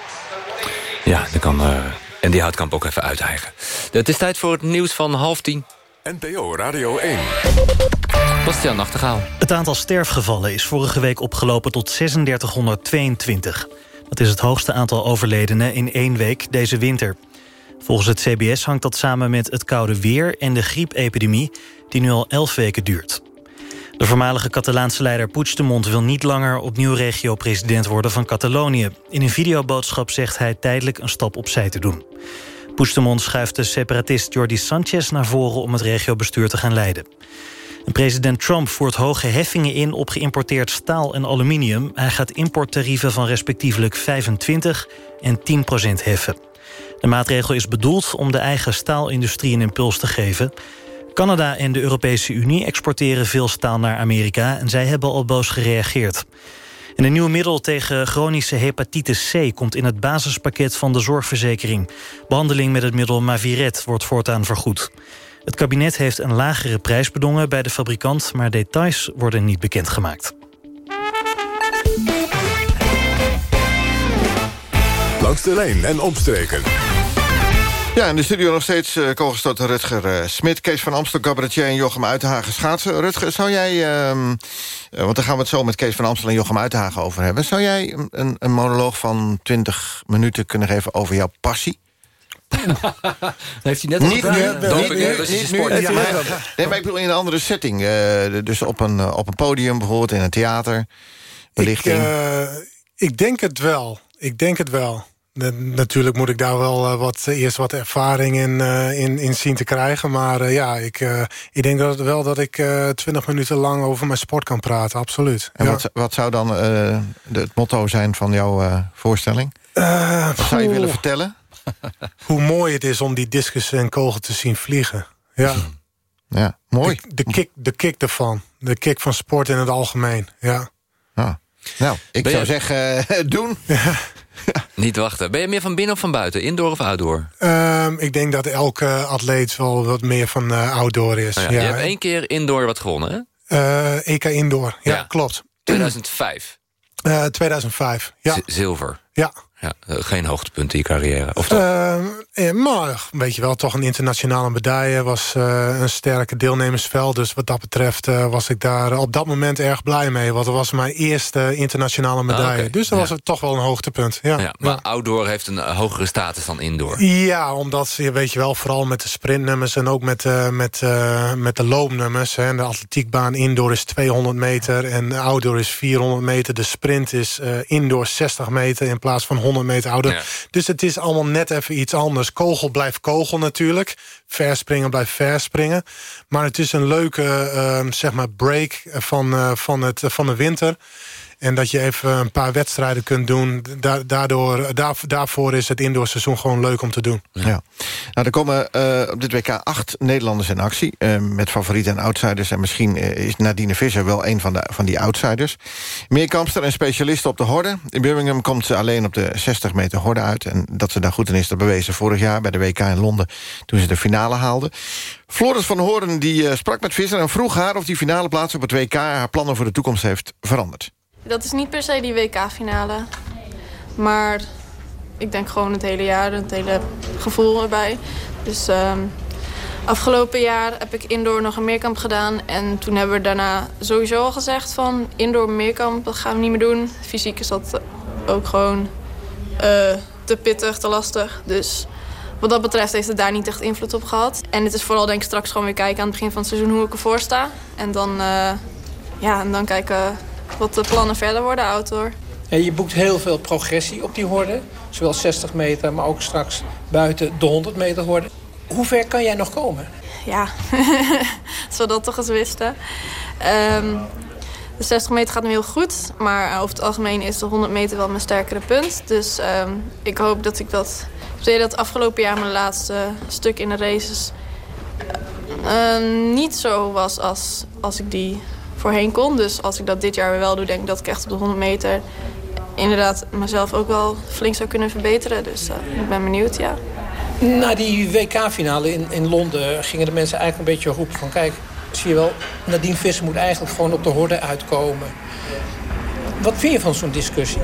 Ja, dan kan... Uh... En die houtkamp ook even uithijgen. Het is tijd voor het nieuws van half tien. NPO Radio 1. Bastiaan Nachtegaal. Het aantal sterfgevallen is vorige week opgelopen tot 3622. Dat is het hoogste aantal overledenen in één week deze winter. Volgens het CBS hangt dat samen met het koude weer en de griepepidemie... die nu al elf weken duurt. De voormalige Catalaanse leider Puigdemont wil niet langer opnieuw regio-president worden van Catalonië. In een videoboodschap zegt hij tijdelijk een stap opzij te doen. Puigdemont schuift de separatist Jordi Sanchez naar voren om het regiobestuur te gaan leiden. En president Trump voert hoge heffingen in op geïmporteerd staal en aluminium. Hij gaat importtarieven van respectievelijk 25 en 10 procent heffen. De maatregel is bedoeld om de eigen staalindustrie een impuls te geven. Canada en de Europese Unie exporteren veel staal naar Amerika... en zij hebben al boos gereageerd. En een nieuw middel tegen chronische hepatitis C... komt in het basispakket van de zorgverzekering. Behandeling met het middel Maviret wordt voortaan vergoed. Het kabinet heeft een lagere prijs bedongen bij de fabrikant... maar details worden niet bekendgemaakt. Langs de lijn en omstreken. Ja, in de studio nog steeds uh, kogelstoten Rutger uh, Smit... Kees van Amstel, cabaretier en Jochem Uitenhagen schaatsen. Rutger, zou jij... Uh, want daar gaan we het zo met Kees van Amstel en Jochem Uitenhagen over hebben. Zou jij een, een monoloog van 20 minuten kunnen geven over jouw passie? heeft hij net niet, gedaan. niet, niet, niet, nu. Nee, maar ik bedoel in een andere setting. dus op een, op een podium bijvoorbeeld, in een theater. Belichting. Ik, ik denk het wel. Ik denk het wel. Natuurlijk moet ik daar wel uh, wat, eerst wat ervaring in, uh, in, in zien te krijgen. Maar uh, ja, ik, ik denk dat wel dat ik twintig minuten lang over mijn sport kan praten. Absoluut. En ja. wat, wat zou dan de, het motto zijn van jouw voorstelling? wat zou je willen vertellen? Hoe mooi het is om die discus en kogel te zien vliegen. Ja, ja mooi. De, de, kick, de kick ervan. De kick van sport in het algemeen. Ja. Ah. Nou, ik ben zou je... zeggen, doen. Ja. Niet wachten. Ben je meer van binnen of van buiten? Indoor of outdoor? Um, ik denk dat elke atleet wel wat meer van uh, outdoor is. Oh ja. Ja. Je hebt één keer indoor wat gewonnen, hè? Uh, EK Indoor, ja, ja. klopt. 2005? Uh, 2005, ja. Z zilver? Ja. Ja, geen hoogtepunt in je carrière, of toch? Uh, maar, weet je wel, toch een internationale medaille. Was uh, een sterke deelnemersveld. Dus wat dat betreft uh, was ik daar op dat moment erg blij mee. Want dat was mijn eerste internationale medaille. Ah, okay. Dus dat ja. was het toch wel een hoogtepunt. Ja. ja maar outdoor heeft een hogere status dan indoor? Ja, omdat, weet je wel, vooral met de sprintnummers... en ook met, met, met de loopnummers. Hè. De atletiekbaan indoor is 200 meter en outdoor is 400 meter. De sprint is indoor 60 meter in plaats van 100 meter ouder. Ja. Dus het is allemaal net even iets anders. Kogel blijft kogel natuurlijk. Verspringen blijft verspringen. Maar het is een leuke uh, zeg maar break van, uh, van, het, van de winter. En dat je even een paar wedstrijden kunt doen. Daardoor, daar, daarvoor is het indoorseizoen gewoon leuk om te doen. Ja. Nou, er komen uh, op dit WK acht Nederlanders in actie. Uh, met favorieten en outsiders. En misschien uh, is Nadine Visser wel een van, de, van die outsiders. Meerkampster en specialist op de horde. In Birmingham komt ze alleen op de 60 meter horde uit. En dat ze daar goed in is, dat bewezen vorig jaar bij de WK in Londen. Toen ze de finale haalde. Floris van Hoorn die sprak met Visser en vroeg haar of die finale plaats op het WK... haar plannen voor de toekomst heeft veranderd. Dat is niet per se die WK-finale. Maar ik denk gewoon het hele jaar, het hele gevoel erbij. Dus um, afgelopen jaar heb ik indoor nog een meerkamp gedaan. En toen hebben we daarna sowieso al gezegd van indoor meerkamp, dat gaan we niet meer doen. Fysiek is dat ook gewoon uh, te pittig, te lastig. Dus wat dat betreft heeft het daar niet echt invloed op gehad. En het is vooral denk ik straks gewoon weer kijken aan het begin van het seizoen hoe ik ervoor sta. En dan, uh, ja, en dan kijken wat de plannen verder worden, outdoor. Ja, je boekt heel veel progressie op die horde. Zowel 60 meter, maar ook straks buiten de 100 meter horde. Hoe ver kan jij nog komen? Ja, als we dat toch eens wisten. Um, de 60 meter gaat nu heel goed. Maar over het algemeen is de 100 meter wel mijn sterkere punt. Dus um, ik hoop dat ik dat... Ik dat afgelopen jaar mijn laatste stuk in de races... Uh, niet zo was als, als ik die voorheen kon. Dus als ik dat dit jaar weer wel doe, denk ik dat ik echt op de 100 meter... inderdaad mezelf ook wel flink zou kunnen verbeteren. Dus uh, ik ben benieuwd, ja. Na die WK-finale in, in Londen gingen de mensen eigenlijk een beetje roepen van... kijk, zie je wel, Nadine Visser moet eigenlijk gewoon op de horde uitkomen. Wat vind je van zo'n discussie?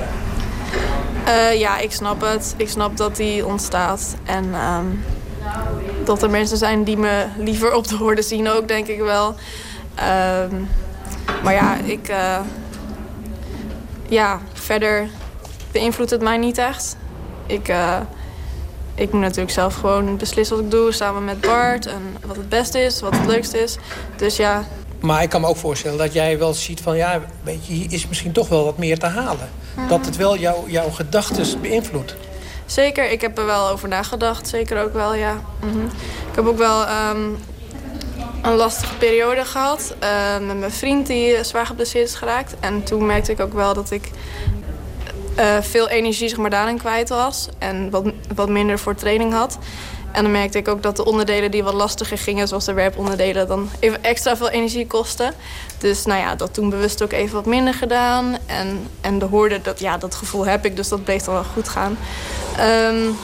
Uh, ja, ik snap het. Ik snap dat die ontstaat. En um, dat er mensen zijn die me liever op de horde zien ook, denk ik wel. Um, maar ja, ik... Uh, ja, verder beïnvloedt het mij niet echt. Ik, uh, ik moet natuurlijk zelf gewoon beslissen wat ik doe samen met Bart. En wat het beste is, wat het leukste is. Dus ja. Maar ik kan me ook voorstellen dat jij wel ziet van... ja, weet je, hier is misschien toch wel wat meer te halen. Mm. Dat het wel jou, jouw gedachten beïnvloedt. Zeker, ik heb er wel over nagedacht. Zeker ook wel, ja. Mm -hmm. Ik heb ook wel um, een lastige periode gehad. Uh, met mijn vriend die zwaar geblesseerd is geraakt. En toen merkte ik ook wel dat ik uh, veel energie zeg maar, daarin kwijt was. En wat, wat minder voor training had. En dan merkte ik ook dat de onderdelen die wat lastiger gingen... zoals de werponderdelen, dan even extra veel energie kosten. Dus nou ja, dat toen bewust ook even wat minder gedaan. En, en de hoorde, dat, ja, dat gevoel heb ik, dus dat bleef dan wel goed gaan. Um,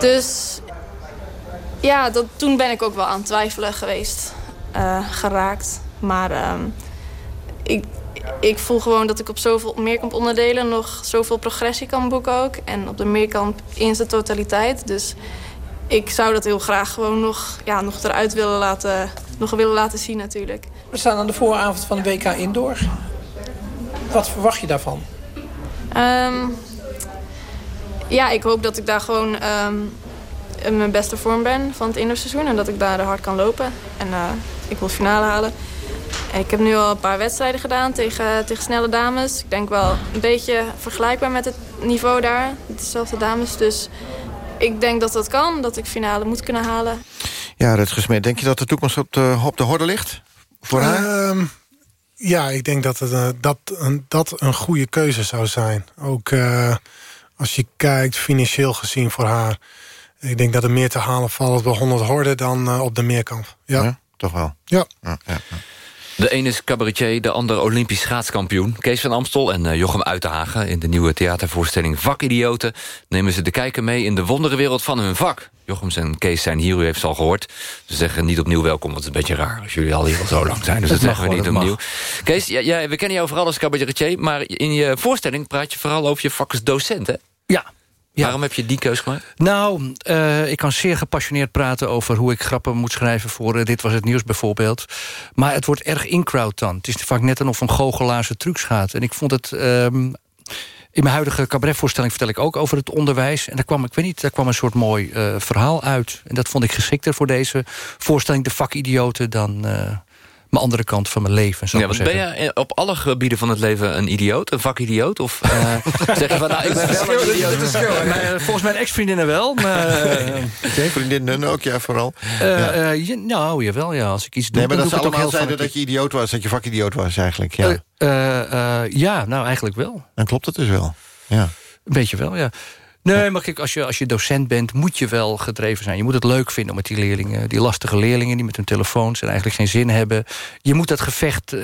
dus ja, dat, toen ben ik ook wel aan het twijfelen geweest. Uh, geraakt. Maar um, ik, ik voel gewoon dat ik op zoveel meerkamponderdelen nog zoveel progressie kan boeken ook. En op de meerkamp in zijn totaliteit. Dus ik zou dat heel graag gewoon nog, ja, nog eruit willen laten, nog willen laten zien natuurlijk. We staan aan de vooravond van de WK Indoor. Wat verwacht je daarvan? Ehm, ja, ik hoop dat ik daar gewoon ehm, in mijn beste vorm ben van het indoorseizoen. En dat ik daar hard kan lopen. En uh, ik wil finale halen. Ik heb nu al een paar wedstrijden gedaan tegen, tegen snelle dames. Ik denk wel een beetje vergelijkbaar met het niveau daar. Dezelfde dames. Dus ik denk dat dat kan. Dat ik finale moet kunnen halen. Ja, Rutger Smit, denk je dat de toekomst op de, op de horde ligt? Voor haar? Ehm, ja, ik denk dat, het, uh, dat, een, dat een goede keuze zou zijn. Ook uh, als je kijkt financieel gezien voor haar. Ik denk dat er meer te halen valt de 100 horde dan uh, op de meerkamp. Ja. ja toch wel? Ja. ja, ja. De ene is cabaretier, de ander olympisch schaatskampioen. Kees van Amstel en uh, Jochem Uitenhagen. In de nieuwe theatervoorstelling Vakidioten... nemen ze de kijker mee in de wonderenwereld van hun vak. Jochem en Kees zijn hier, u heeft ze al gehoord. Ze zeggen niet opnieuw welkom, want het is een beetje raar... als jullie al hier al zo lang zijn, dus dat, dat zeggen we niet opnieuw. Mag. Kees, ja, ja, we kennen jou vooral als cabaretier... maar in je voorstelling praat je vooral over je vak als docent, hè? Ja, ja. Waarom heb je die keus gemaakt? Nou, uh, ik kan zeer gepassioneerd praten over hoe ik grappen moet schrijven... voor uh, Dit Was Het Nieuws bijvoorbeeld. Maar het wordt erg in-crowd dan. Het is vaak net een of een goochelaarse trucs gaat. En ik vond het... Um, in mijn huidige cabaretvoorstelling vertel ik ook over het onderwijs. En daar kwam, ik weet niet, daar kwam een soort mooi uh, verhaal uit. En dat vond ik geschikter voor deze voorstelling... De vakidioten dan mijn andere kant van mijn leven. Zo ja, want ben je op alle gebieden van het leven een idioot? Een vakidioot? Of uh, zeg je van, nou, ik ben wel een idioot? Maar, volgens mijn ex-vriendinnen wel. Maar, uh, Vriendinnen ook, ja, vooral. Uh, ja. je, nou, jawel, ja. Als ik iets doe, nee, maar dan dat doe ze allemaal ook heel zeiden dat je idioot was, dat je vakidioot was eigenlijk. Ja, ja nou, eigenlijk wel. Dan klopt het dus wel. Ja. Een beetje wel, ja. Nee, maar kijk, als je, als je docent bent, moet je wel gedreven zijn. Je moet het leuk vinden om met die leerlingen, die lastige leerlingen... die met hun telefoons en eigenlijk geen zin hebben... je moet dat gevecht uh,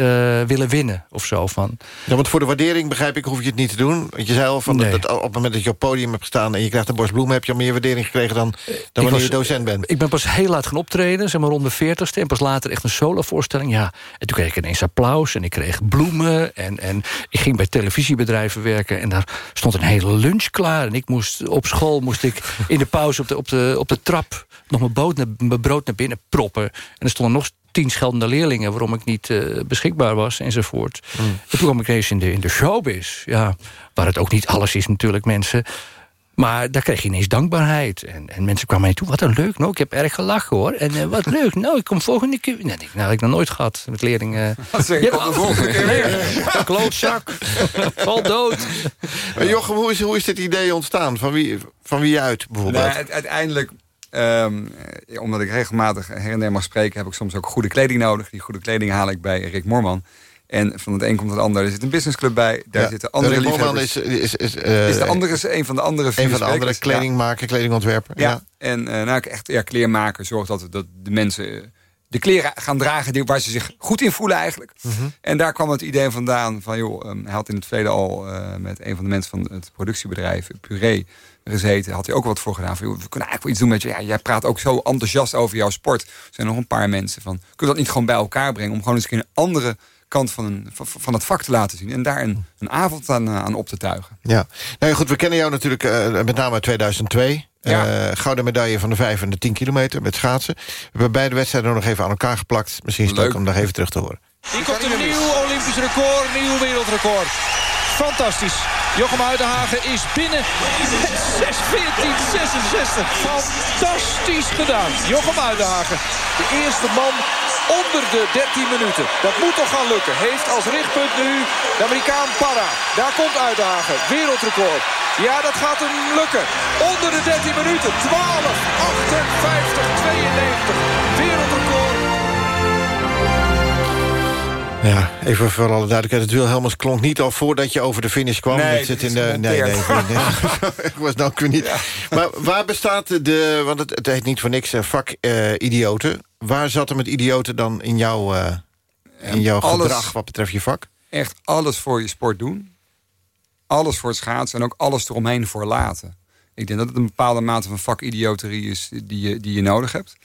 willen winnen of zo. Van. Ja, want voor de waardering begrijp ik, hoef je het niet te doen. Want je zei al, van Nee. dat, op het moment dat je op het podium hebt gestaan... en je krijgt een borst bloemen, heb je al meer waardering gekregen... dan, dan wanneer was- je docent bent. Ik ben pas heel laat gaan optreden, zeg maar rond de veertigste... en pas later echt een solovoorstelling. Ja, en toen kreeg ik ineens applaus en ik kreeg bloemen... en, en ik ging bij televisiebedrijven werken... en daar stond een hele lunch klaar. En ik moest op school moest ik in de pauze op de, op de, op de trap... nog mijn, boot naar, mijn brood naar binnen proppen. En er stonden nog tien scheldende leerlingen... waarom ik niet eh, beschikbaar was, enzovoort. En toen kwam ik ineens in de, in de showbiz. Ja, waar het ook niet alles is natuurlijk, mensen... Maar daar kreeg je ineens dankbaarheid. En, en mensen kwamen mij toe. Wat een leuk. Nou, ik heb erg gelachen hoor. En eh, wat leuk. Nou, ik kom volgende keer. Nee, nee, nou, dat heb ik nog nooit gehad met leerlingen. Wat zeg de volgende keer weer? Klootzak. Val dood. Maar Jochem, hoe is, hoe is dit idee ontstaan? Van wie, van wie uit bijvoorbeeld? Nou, uite- uiteindelijk, ehm, eh, omdat ik regelmatig her en der mag spreken... heb ik soms ook goede kleding nodig. Die goede kleding haal ik bij Rick Moorman. En van het een komt het ander. Er zit een businessclub bij. Daar Ja. zitten andere Moorman liefhebbers. is, is, is, eh, is de andere, is een van de andere een van de andere sprekers. Ja. kledingmaker, kledingontwerper. Ja, Ja. en eh nou, ik echt ja, kleermaker zorgt dat, dat de mensen eh, de kleren gaan dragen die, waar ze zich goed in voelen eigenlijk. Mhm. En daar kwam het idee vandaan van, joh, ehm, hij had in het verleden al met een van de mensen van het productiebedrijf, Puree, gezeten. Had hij ook wat voor gedaan. Van, joh, we kunnen eigenlijk wel iets doen met je. Ja, jij praat ook zo enthousiast over jouw sport. Er zijn nog een paar mensen van, kunnen we dat niet gewoon bij elkaar brengen om gewoon eens een keer een andere kant van, een, van, van het vak te laten zien. En daar een, een avond aan, eh, aan op te tuigen. Ja. Nou ja, goed, we kennen jou natuurlijk eh, met name uit 2002. Ja. Eh, gouden medaille van de 5 en de 10 kilometer met schaatsen. We hebben beide wedstrijden nog even aan elkaar geplakt. Misschien is het leuk om nog even terug te horen. Hier komt een nieuw Olympisch record, nieuw wereldrecord. Fantastisch. Jochem Uitenhagen is binnen. 6.14.66. Fantastisch gedaan. Jochem Uitenhagen, de eerste man onder de 13 minuten. Dat moet toch gaan lukken. Heeft als richtpunt nu de Amerikaan Parra. Daar komt Uitenhagen. Wereldrecord. Ja, dat gaat hem lukken. Onder de 13 minuten. 12, 58, 92. Ja, even voor alle duidelijkheid. Het Wilhelmus klonk niet al voordat je over de finish kwam. Nee, Het zit in de. Nee, nee. Ik was nou ook niet. Maar waar bestaat de. Want het, het heet niet voor niks eh, vak eh, idioten. Waar zat er met idioten dan in jouw, eh, in jouw alles- gedrag wat betreft je vak? echt alles voor je sport doen. Alles voor het schaatsen en ook alles eromheen voor laten. Ik denk dat het een bepaalde mate van vakidioterie is die je, die je nodig hebt.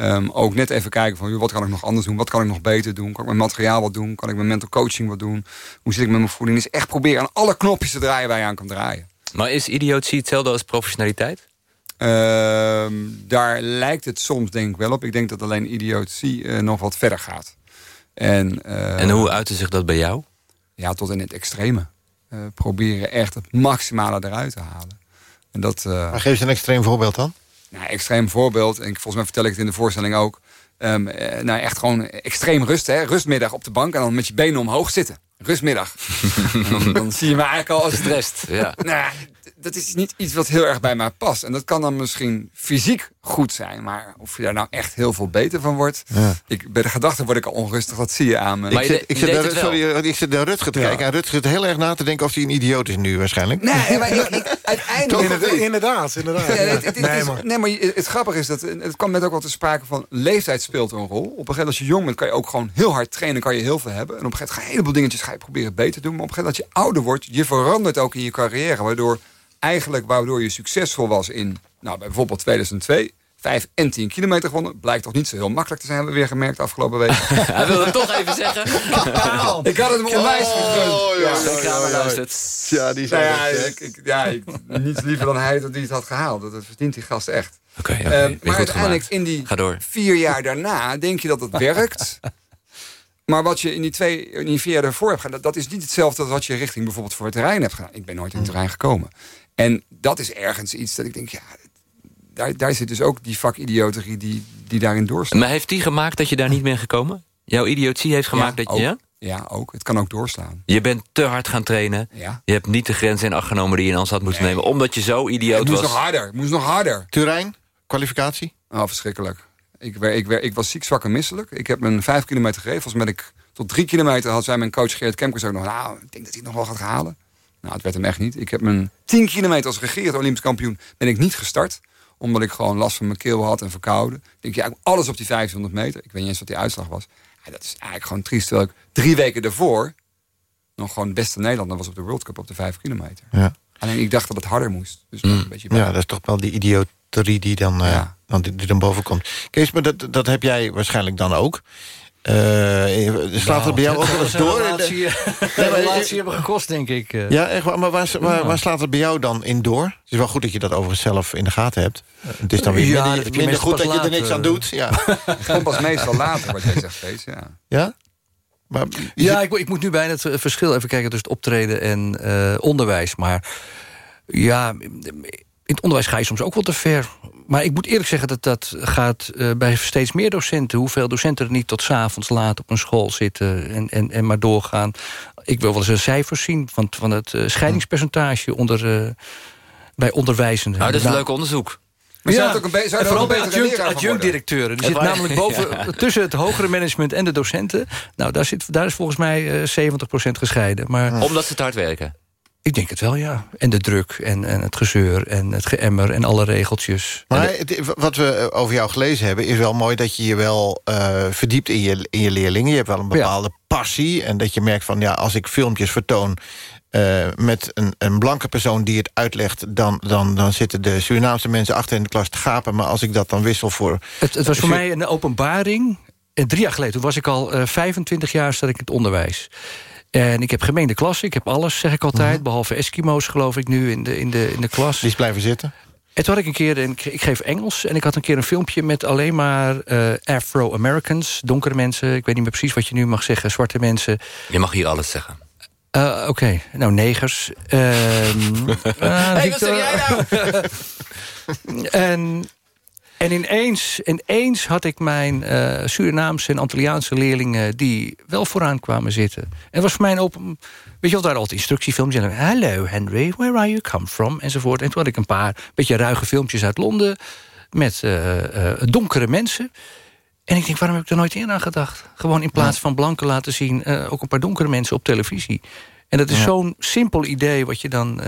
Ehm, ook net even kijken van joh, wat kan ik nog anders doen? Wat kan ik nog beter doen? Kan ik mijn materiaal wat doen? Kan ik mijn mental coaching wat doen? Hoe zit ik met mijn voeding? Dus echt proberen aan alle knopjes te draaien waar je aan kan draaien. Maar is idiotie hetzelfde als professionaliteit? Ehm, daar lijkt het soms denk ik wel op. Ik denk dat alleen idiotie uh, nog wat verder gaat. En, uh, en hoe uitte zich dat bij jou? Ja, tot in het extreme. Uh, proberen echt het maximale eruit te halen. En dat, maar geef eens een extreem voorbeeld dan. Nou, extreem voorbeeld, en volgens mij vertel ik het in de voorstelling ook. Um, nou, echt gewoon extreem rust, hè? Rustmiddag op de bank en dan met je benen omhoog zitten. Rustmiddag. dan, dan, zie je me eigenlijk al als strest. Ja. Nou, dat is niet iets wat heel erg bij mij past. En dat kan dan misschien fysiek goed zijn. Maar of je daar nou echt heel veel beter van wordt. Ja. Ik, bij de gedachte word ik al onrustig. Dat zie je aan me. Maar ik, zit, ik, zit naar, sorry, ik zit naar Rutger te ja. kijken. En Rutger zit heel erg na te denken of hij een idioot is nu waarschijnlijk. Nee, maar ik, uiteindelijk... inderdaad, inderdaad. Ja, het, het, nee, maar. nee, maar het grappige is dat het kwam net ook wel te sprake van leeftijd speelt een rol. Op een gegeven moment als je jong bent kan je ook gewoon heel hard trainen. Kan je heel veel hebben. En op een gegeven moment ga je een heleboel dingetjes ga je proberen beter te doen. Maar op een gegeven moment dat je ouder wordt, je verandert ook in je carrière. Waardoor eigenlijk waardoor je succesvol was in, nou, bijvoorbeeld 2002... 5 en 10 kilometer gewonnen. Blijkt toch niet zo heel makkelijk te zijn, hebben we weer gemerkt afgelopen week. Hij wilde het toch even zeggen. ik had het hem onwijs gegund. Oh, ja, ja, ja, die zijn nou ja, ik, ik, ja, ik, niets liever dan hij dat hij het had gehaald. Dat, verdient die gast echt. Okay, okay. Uh, maar uiteindelijk in die vier jaar daarna denk je dat het werkt. Maar wat je in die, twee, in die vier jaar daarvoor hebt gedaan... Dat, dat is niet hetzelfde als wat je richting bijvoorbeeld voor het terrein hebt gedaan. Ik ben nooit in het terrein gekomen. En dat is ergens iets dat ik denk... ja, daar, daar zit dus ook die vakidioterie die, die daarin doorstaat. Maar heeft die gemaakt dat je daar niet bent gekomen? Jouw idiotie heeft gemaakt ja, dat je... Ook, ja? ook. Het kan ook doorslaan. Je bent te hard gaan trainen. Ja. Je hebt niet de grenzen in acht genomen die je in ons had moeten nemen. Omdat je zo idioot was. Het moest nog harder. Het moest nog harder. Turijn? Kwalificatie? Oh, verschrikkelijk. Ik, ik, ik, ik was ziek, zwak en misselijk. Ik heb mijn vijf kilometer gereden. Volgens mij ik tot drie kilometer had zij mijn coach Geert Kemkers ook nog... nou, ik denk dat hij het nog wel gaat halen. Nou, het werd hem echt niet. Ik heb mijn 10 kilometer als regerend Olympisch kampioen... ben ik niet gestart, omdat ik gewoon last van mijn keel had en verkouden. Ik denk, ja, alles op die 500 meter. Ik weet niet eens wat die uitslag was. Ja, dat is eigenlijk gewoon triest. Terwijl ik drie weken daarvoor... nog gewoon beste Nederlander was op de World Cup op de 5 kilometer. Ja. Alleen ik dacht dat het harder moest. Dus mm. een beetje ja, dat is toch wel die idioterie die dan, ja. uh, dan, die, die dan boven komt. Kees, maar dat, dat heb jij waarschijnlijk dan ook. Uh, slaat het bij jou ook wel eens door? Relatie, nee, relatie hebben gekost, denk ik. Ja, echt, maar waar, waar, waar, slaat het bij jou dan in door? Het is wel goed dat je dat overigens zelf in de gaten hebt. Het is dan weer ja, minder, minder goed dat je er niks aan doet. Ja. Het komt pas meestal later, wat jij zegt, Kees. Ja? ja? Maar, ja, ik, ik, moet nu bijna het verschil even kijken tussen het optreden en uh, onderwijs. Maar ja, in het onderwijs ga je soms ook wel te ver. Maar ik moet eerlijk zeggen dat dat gaat uh, bij steeds meer docenten. Hoeveel docenten er niet tot 's avonds laat op een school zitten en, en, en maar doorgaan. Ik wil wel eens een cijfers zien van, van het uh, scheidingspercentage onder, uh, bij onderwijzenden. Nou, dat is een leuk onderzoek. Maar ja, ook een zou vooral bij adjunct-directeuren. Die zitten namelijk boven, ja. tussen het hogere management en de docenten. Nou, daar, zit, daar is volgens mij 70% gescheiden. Maar, Omdat ze te hard werken? Ik denk het wel, ja. En de druk en, en het gezeur en het geëmmer en alle regeltjes. Maar het, wat we over jou gelezen hebben... is wel mooi dat je je wel uh, verdiept in je, in je leerlingen. Je hebt wel een bepaalde ja. passie. En dat je merkt van, ja, als ik filmpjes vertoon... Uh, met een, een blanke persoon die het uitlegt... Dan, dan, dan zitten de Surinaamse mensen achter in de klas te gapen. Maar als ik dat dan wissel voor... Het, het was voor mij een openbaring. En drie jaar geleden, toen was ik al uh, 25 jaar... zat ik in het onderwijs. En ik heb gemeende klassen, ik heb alles, zeg ik altijd. Mm. Behalve Eskimo's, geloof ik, nu in de, in de, in de klas. Die is blijven zitten? En toen had ik een keer, een, ik geef Engels... en ik had een keer een filmpje met alleen maar uh, Afro-Americans... donkere mensen, ik weet niet meer precies wat je nu mag zeggen... zwarte mensen. Je mag hier alles zeggen. Uh, Oké, okay. nou, negers. Um, uh, hey, wat zeg jij nou? en... En ineens, ineens had ik mijn uh, Surinaamse en Antilliaanse leerlingen... die wel vooraan kwamen zitten. En het was voor mij een open... Weet je wel, daar altijd instructiefilmpjes. En Hello Henry, where are you come from? Enzovoort. En toen had ik een paar beetje ruige filmpjes uit Londen... met uh, uh, donkere mensen. En ik denk, waarom heb ik er nooit in aan gedacht? Gewoon in plaats van blanken laten zien... ook een paar donkere mensen op televisie. En dat is ja. zo'n simpel idee wat je dan...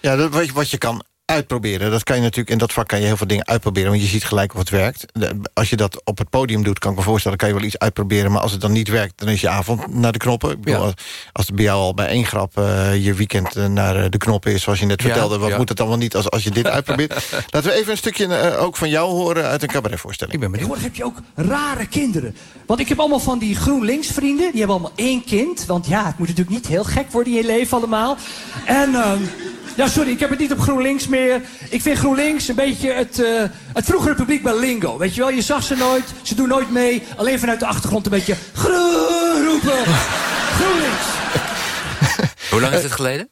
ja, wat, je, wat je kan uitproberen. Dat kan je natuurlijk, in dat vak kan je heel veel dingen uitproberen... want je ziet gelijk of het werkt. Als je dat op het podium doet, kan ik me voorstellen... kan je wel iets uitproberen, maar als het dan niet werkt... dan is je avond naar de knoppen. Ik bedoel, als, als het bij jou al bij één grap eh, je weekend eh, naar eh, de knoppen is... zoals je net Ja, vertelde, wat ja. moet het dan wel niet als, als je dit uitprobeert? Laten we even een stukje ook van jou horen uit een cabaretvoorstelling. Ik ben benieuwd. Heb je ook rare kinderen. Want ik heb allemaal van die GroenLinks vrienden. Die hebben allemaal één kind. Want ja, het moet natuurlijk niet heel gek worden in je leven allemaal. En ehm, ja, sorry, ik heb het niet op GroenLinks meer. Ik vind GroenLinks een beetje het, eh, het vroegere publiek bij Lingo. Weet je wel, je zag ze nooit. Ze doen nooit mee. Alleen vanuit de achtergrond een beetje groen roepen. GroenLinks. Hoe lang is het geleden?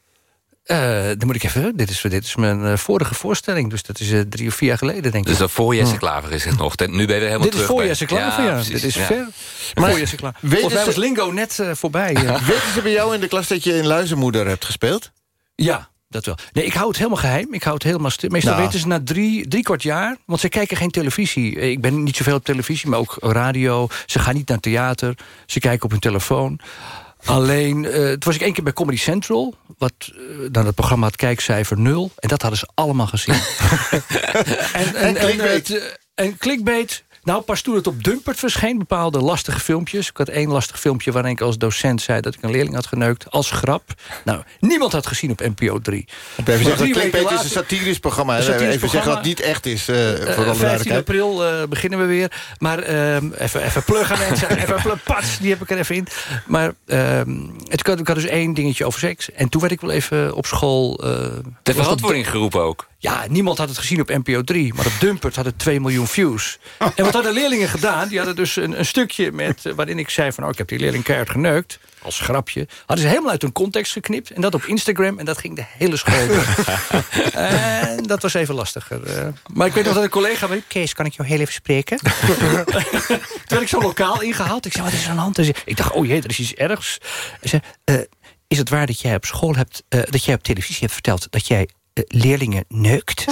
Eh, dan moet ik even... Dit is, dit is mijn eh, vorige voorstelling. Dus dat is eh, drie of vier jaar geleden, denk ik. Dus dat voor Jesse Ja. Klaver is het nog. Ten- Nu ben je weer helemaal Dit is terug voor bij- Jesse Klaver, ja. Dit is ja. ver. Maar voor Jesse Klaver. weten Volgens mij ze- was Lingo net eh, voorbij. eh. Weten ze bij jou in de klas dat je in Luizenmoeder hebt gespeeld? Ja, dat wel. Nee, ik hou het helemaal geheim. Ik hou het helemaal stil. Meestal Nou. weten ze na drie, drie kwart jaar... want ze kijken geen televisie. Eh, Ik ben niet zoveel op televisie, maar ook radio. Ze gaan niet naar theater. Ze kijken op hun telefoon. Alleen, eh toen was ik één keer bij Comedy Central. Wat, eh, dan het programma had kijkcijfer nul. En dat hadden ze allemaal gezien. en, En en clickbait. Nou, pas toen het op Dumpert verscheen, bepaalde lastige filmpjes. Ik had één lastig filmpje waarin ik als docent zei... dat ik een leerling had geneukt, als grap. Nou, niemand had gezien op NPO 3. Ik ben even zeggen, dat is een satirisch programma. Een satirisch even zeggen dat programma. het niet echt is, eh, Eh, voor alle 15 duidelijkheid. april eh, beginnen we weer. Maar ehm, even, even pluggen mensen. even plug, pats, die heb ik er even in. Maar ehm, het, ik, had, ik had dus één dingetje over seks. En toen werd ik wel even op school... eh, was verantwoording geroepen ook. Ja, niemand had het gezien op NPO 3. Maar op Dumpert had het 2 miljoen views. En wat hadden leerlingen gedaan? Die hadden dus een, een stukje met, eh, waarin ik zei van... Oh, ik heb die leerling keihard geneukt. Als grapje. Hadden ze helemaal uit hun context geknipt. En dat op Instagram. En dat ging de hele school. En dat was even lastiger. eh. Maar ik weet nog dat een collega... Kees, kan ik jou heel even spreken? Toen werd ik zo lokaal ingehaald. Ik zei, wat is er aan de hand? Zei- Ik dacht, oh jee, er is iets ergs. Hij zei, eh, is het waar dat jij op school hebt... dat jij op televisie hebt verteld... dat jij leerlingen neukt?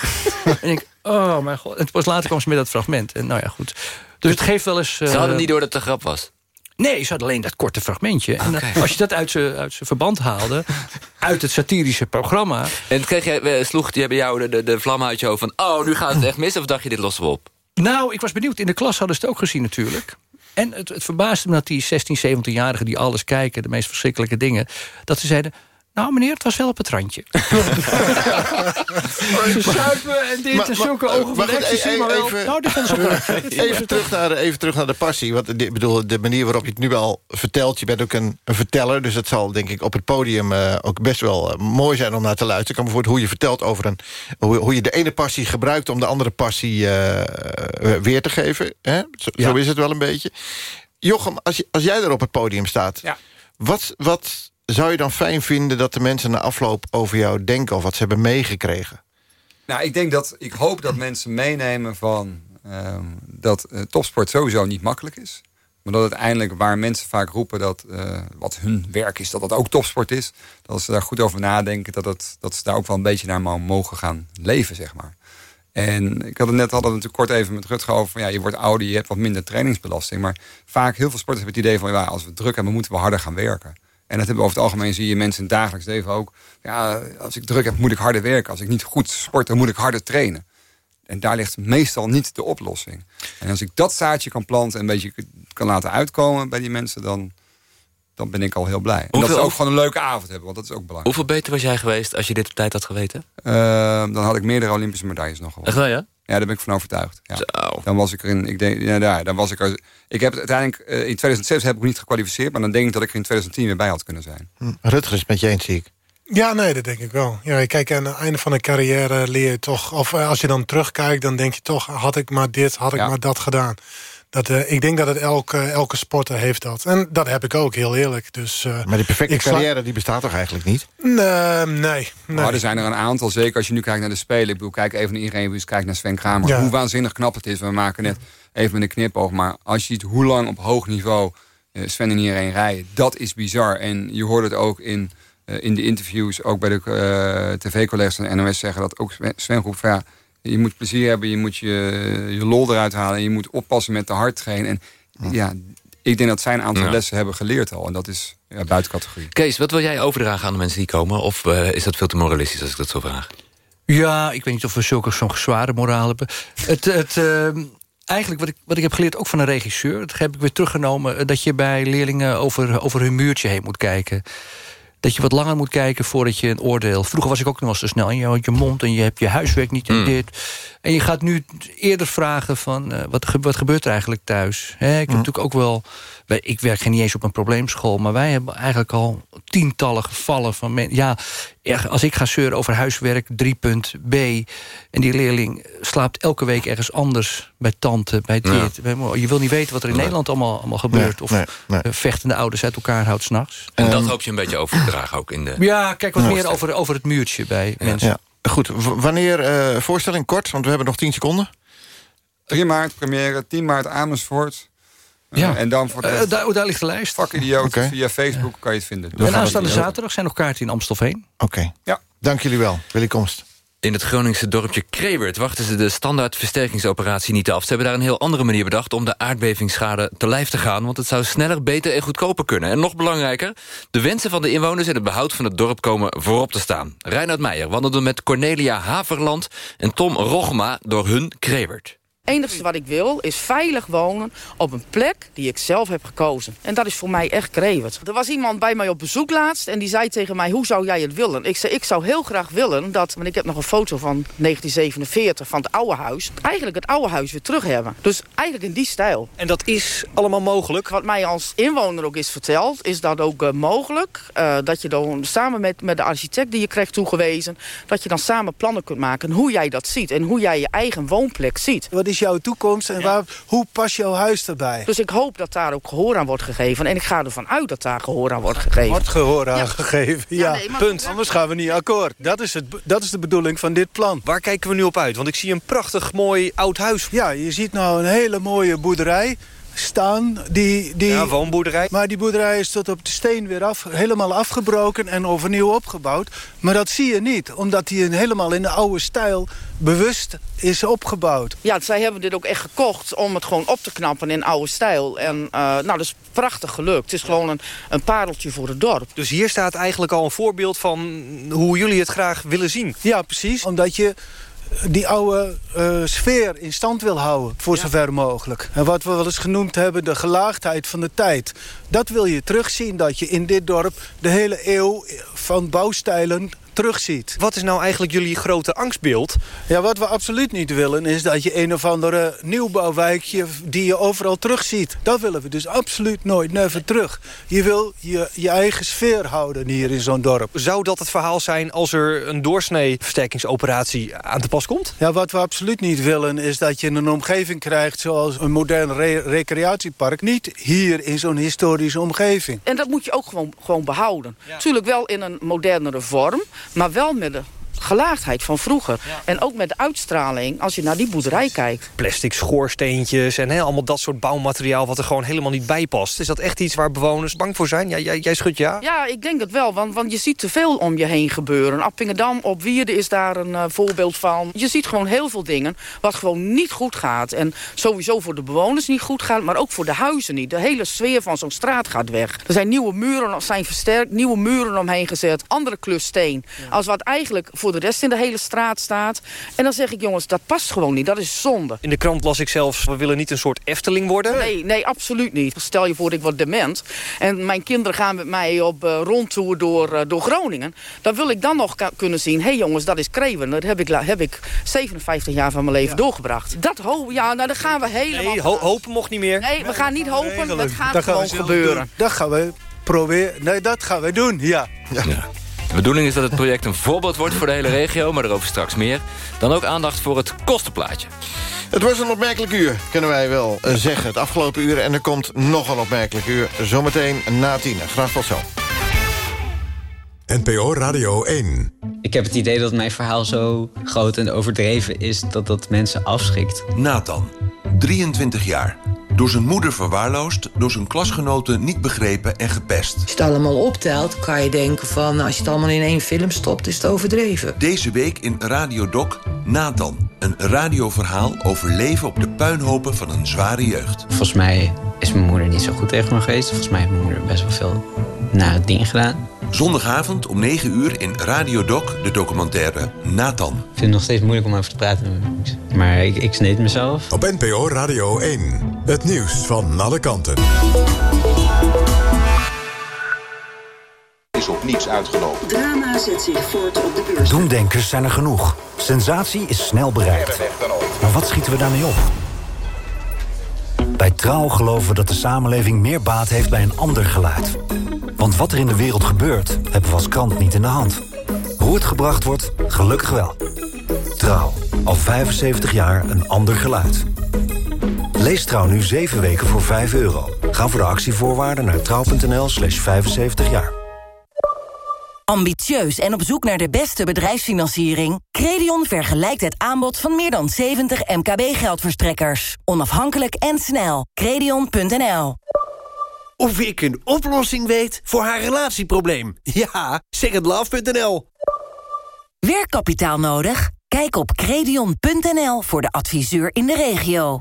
en ik, oh mijn god. En pas later kwam ze met dat fragment. En nou ja, goed. Dus het geeft wel eens... Ze eh, hadden niet door dat het een grap was. Nee, ze hadden alleen dat korte fragmentje. En eh, als je dat uit zijn uit zijn verband haalde... uit het satirische programma... En kreeg jij, eh, sloeg die bij jou de, de, de vlam uit je hoofd van... oh, nu gaat het echt mis, of dacht je, dit lossen we op? Nou, ik was benieuwd. In de klas hadden ze het ook gezien natuurlijk. En het, het verbaasde me dat die 16, 17-jarigen die alles kijken... de meest verschrikkelijke dingen... dat ze zeiden... Nou, meneer, het was wel op het randje. Ze zuipen en dit en zulke ogen van ecstasy, e- maar wel- even- Nou, dit ze. Even terug, naar de, even terug naar de passie. Want de, ik bedoel, de manier waarop je het nu al vertelt... je bent ook een, een verteller, dus het zal denk ik op het podium... eh, ook best wel eh, mooi zijn om naar te luisteren. Ik kan bijvoorbeeld hoe je vertelt over een... hoe, hoe je de ene passie gebruikt om de andere passie eh, weer te geven. Hè? Zo, zo is het wel een beetje. Jochem, als, je, als jij er op het podium staat... Wat, wat zou je dan fijn vinden dat de mensen na afloop over jou denken... of wat ze hebben meegekregen? Nou, ik denk dat ik hoop dat mensen meenemen van ehm, dat eh, topsport sowieso niet makkelijk is. Maar dat uiteindelijk waar mensen vaak roepen dat eh, wat hun werk is, dat dat ook topsport is. Dat ze daar goed over nadenken, dat, het, dat ze daar ook wel een beetje naar mo- mogen gaan leven, zeg maar. En ik had het net hadden natuurlijk kort even met Rutger over. Van, ja, je wordt ouder, je hebt wat minder trainingsbelasting. Maar vaak, heel veel sporters hebben het idee van... Ja, als we druk hebben, moeten we harder gaan werken. En dat hebben we over het algemeen, zie je mensen in het dagelijks leven ook. Ja, als ik druk heb, moet ik harder werken. Als ik niet goed sport, dan moet ik harder trainen. En daar ligt meestal niet de oplossing. En als ik dat zaadje kan planten en een beetje kan laten uitkomen bij die mensen... dan, dan ben ik al heel blij. En dat Hoeveel- ze ook gewoon een leuke avond hebben, want dat is ook belangrijk. Hoeveel beter was jij geweest als je dit op tijd had geweten? Eh, dan had ik meerdere Olympische medailles nog gewonnen. Echt wel, ja? Ja, daar ben ik van overtuigd. Ja. Dan was ik er in. Ik denk, ja, daar, dan was ik er. Ik heb uiteindelijk eh, in 2006 heb ik me niet gekwalificeerd, maar dan denk ik dat ik er in 2010 weer bij had kunnen zijn. Hm. Rutger is met je eens, zie ik. Ja, nee, dat denk ik wel. Ja, kijk, aan het einde van de carrière leer je toch... of eh, als je dan terugkijkt, dan denk je toch... had ik maar dit, had ik Ja. maar dat gedaan. Dat, eh, ik denk dat het elke, elke sporter heeft dat. En dat heb ik ook, heel eerlijk. Dus, eh, Maar die perfecte carrière die bestaat toch eigenlijk niet? Nee, nee. nee. Er zijn er een aantal, zeker als je nu kijkt naar de Spelen. Ik bedoel, kijk even naar iedereen, dus kijk naar Sven Kramer. Ja. Hoe waanzinnig knap het is. We maken net even met een knipoog. Maar als je ziet hoe lang op hoog niveau eh, Sven en iedereen rijden. Dat is bizar. En je hoort het ook in, eh, in de interviews, ook bij de eh, tv-collega's van de NOS zeggen dat ook Sven- van ja, je moet plezier hebben, je moet je, je lol eruit halen en je moet oppassen met de hard trainen. En ja, ik denk dat zij een aantal Ja. lessen hebben geleerd al. En dat is ja, buiten categorie. Kees, wat wil jij overdragen aan de mensen die komen? Of eh, is dat veel te moralistisch als ik dat zo vraag? Ja, ik weet niet of we zulke zo'n zware moraal hebben. Het, het, uh, eigenlijk wat ik, wat ik heb geleerd, ook van een regisseur... dat heb ik weer teruggenomen... eh, dat je bij leerlingen over, over hun muurtje heen moet kijken dat je wat langer moet kijken voordat je een oordeel... Vroeger was ik ook nog wel te snel. En je houdt je mond en je hebt je huiswerk niet en dit. En je gaat nu eerder vragen van... Uh, wat, wat gebeurt er eigenlijk thuis? He, ik heb natuurlijk ook wel... Wij, ik werk niet eens op een probleemschool... maar wij hebben eigenlijk al tientallen gevallen van mensen... Ja, als ik ga zeuren over huiswerk 3.b... en die leerling slaapt elke week ergens anders... bij tante, bij dit. Ja. Je wil niet weten wat er in nee. Nederland allemaal, allemaal gebeurt. Nee, of nee, vechtende ouders uit elkaar houdt s'nachts. En dat hoop je een beetje over te dragen ook in de... Ja, kijk wat meer over, over het muurtje bij mensen. Ja. Goed, wanneer uh, voorstelling kort? Want we hebben nog 10 seconden. 3 maart première, 10 maart Amersfoort. Ja. Uh, en dan voor de uh, daar, daar, ligt de lijst. Vakidioot, okay. via Facebook kan je het vinden. En aanstaande zaterdag zijn nog kaarten in Amstelveen. Oké, okay. ja. dank jullie wel. Willy Komst. In het Groningse dorpje Krewert wachten ze de standaard versterkingsoperatie niet af. Ze hebben daar een heel andere manier bedacht om de aardbevingsschade te lijf te gaan. Want het zou sneller, beter en goedkoper kunnen. En nog belangrijker, de wensen van de inwoners en het behoud van het dorp komen voorop te staan. Reinhard Meijer wandelde met Cornelia Haverland en Tom Rogma door hun Krewert. Het enige wat ik wil is veilig wonen op een plek die ik zelf heb gekozen. En dat is voor mij echt Krewert. Er was iemand bij mij op bezoek laatst en die zei tegen mij... hoe zou jij het willen? Ik zei, ik zou heel graag willen dat... want ik heb nog een foto van 1947 van het oude huis... eigenlijk het oude huis weer terug hebben. Dus eigenlijk in die stijl. En dat is allemaal mogelijk? Wat mij als inwoner ook is verteld, is dat ook uh, mogelijk. Uh, dat je dan samen met, met de architect die je krijgt toegewezen... dat je dan samen plannen kunt maken hoe jij dat ziet... en hoe jij je eigen woonplek ziet. Wat is jouw toekomst en waar, hoe past jouw huis erbij? Dus ik hoop dat daar ook gehoor aan wordt gegeven. En ik ga ervan uit dat daar gehoor aan wordt gegeven. Wordt gehoor aan ja. gegeven, ja. ja nee, Punt. Anders gaan we niet akkoord. Dat is, het, dat is de bedoeling van dit plan. Waar kijken we nu op uit? Want ik zie een prachtig mooi oud huis. Ja, je ziet nou een hele mooie boerderij staan. Die, die, ja, woonboerderij. Maar die boerderij is tot op de steen weer af, helemaal afgebroken en overnieuw opgebouwd. Maar dat zie je niet, omdat die helemaal in de oude stijl bewust is opgebouwd. Ja, zij hebben dit ook echt gekocht om het gewoon op te knappen in oude stijl. En uh, nou, dat is prachtig gelukt. Het is gewoon een, een pareltje voor het dorp. Dus hier staat eigenlijk al een voorbeeld van hoe jullie het graag willen zien. Ja, precies. Omdat je die oude uh, sfeer in stand wil houden, voor ja. zover mogelijk. En wat we wel eens genoemd hebben, de gelaagdheid van de tijd. Dat wil je terugzien, dat je in dit dorp de hele eeuw van bouwstijlen terugziet. Wat is nou eigenlijk jullie grote angstbeeld? Ja, wat we absoluut niet willen is dat je een of andere nieuwbouwwijkje die je overal terugziet. Dat willen we dus absoluut nooit, never terug. Je wil je, je eigen sfeer houden hier in zo'n dorp. Zou dat het verhaal zijn als er een doorsnee versterkingsoperatie aan te pas komt? Ja, wat we absoluut niet willen is dat je een omgeving krijgt zoals een modern re recreatiepark. Niet hier in zo'n historische omgeving. En dat moet je ook gewoon, gewoon behouden. Ja. Tuurlijk wel in een modernere vorm. Maar wel met de gelaagdheid van vroeger. Ja. En ook met de uitstraling als je naar die boerderij kijkt. Plastic schoorsteentjes en he, allemaal dat soort bouwmateriaal... wat er gewoon helemaal niet bij past. Is dat echt iets waar bewoners bang voor zijn? Ja, jij, jij schudt ja? Ja, ik denk het wel. Want, want je ziet te veel om je heen gebeuren. Appingedam op Wierde is daar een uh, voorbeeld van. Je ziet gewoon heel veel dingen wat gewoon niet goed gaat. En sowieso voor de bewoners niet goed gaat... maar ook voor de huizen niet. De hele sfeer van zo'n straat gaat weg. Er zijn nieuwe muren zijn versterkt, nieuwe muren omheen gezet. Andere klus steen. Ja. Als wat eigenlijk voor de rest in de hele straat staat. En dan zeg ik, jongens, dat past gewoon niet. Dat is zonde. In de krant las ik zelfs, we willen niet een soort Efteling worden. Nee, nee, absoluut niet. Stel je voor, ik word dement. En mijn kinderen gaan met mij op uh, rondtour door, uh, door Groningen. Dan wil ik dan nog kunnen zien, hé hey jongens, dat is Kreven. Dat heb ik, heb ik 57 jaar van mijn leven ja. doorgebracht. Dat hopen, ja, nou, dan gaan we helemaal... Nee, ho hopen mocht niet meer. Nee, we gaan niet hopen, dat gaat dat gewoon gebeuren. Dat gaan we proberen. Nee, dat gaan we doen, ja. ja. ja. De bedoeling is dat het project een voorbeeld wordt voor de hele regio... maar daarover straks meer. Dan ook aandacht voor het kostenplaatje. Het was een opmerkelijk uur, kunnen wij wel uh, zeggen. Het afgelopen uur en er komt nog een opmerkelijk uur. Zometeen na tien. Graag tot zo. NPO Radio 1. Ik heb het idee dat mijn verhaal zo groot en overdreven is... dat dat mensen afschrikt. Nathan, 23 jaar. Door zijn moeder verwaarloosd, door zijn klasgenoten niet begrepen en gepest. Als je het allemaal optelt, kan je denken van... als je het allemaal in één film stopt, is het overdreven. Deze week in Radio Doc Nathan. Een radioverhaal over leven op de puinhopen van een zware jeugd. Volgens mij is mijn moeder niet zo goed tegen me geweest. Volgens mij heeft mijn moeder best wel veel nare dingen gedaan. Zondagavond om 9 uur in Radio Doc de documentaire Nathan. Ik vind het nog steeds moeilijk om over te praten. Maar ik, ik sneed mezelf. Op NPO Radio 1. Het nieuws van alle kanten. Is op niets uitgelopen. Drama zet zich voort op de beurs. Doemdenkers zijn er genoeg. Sensatie is snel bereikt. Maar wat schieten we daarmee op? Bij Trouw geloven we dat de samenleving meer baat heeft bij een ander geluid. Want wat er in de wereld gebeurt, hebben we als krant niet in de hand. Hoe het gebracht wordt, gelukkig wel. Trouw, al 75 jaar een ander geluid. Lees Trouw nu 7 weken voor 5 euro. Ga voor de actievoorwaarden naar trouw.nl slash 75 jaar. Ambitieus en op zoek naar de beste bedrijfsfinanciering? Credion vergelijkt het aanbod van meer dan 70 MKB-geldverstrekkers. Onafhankelijk en snel. Credion.nl Of ik een oplossing weet voor haar relatieprobleem? Ja, secondlove.nl Werkkapitaal nodig? Kijk op credion.nl voor de adviseur in de regio.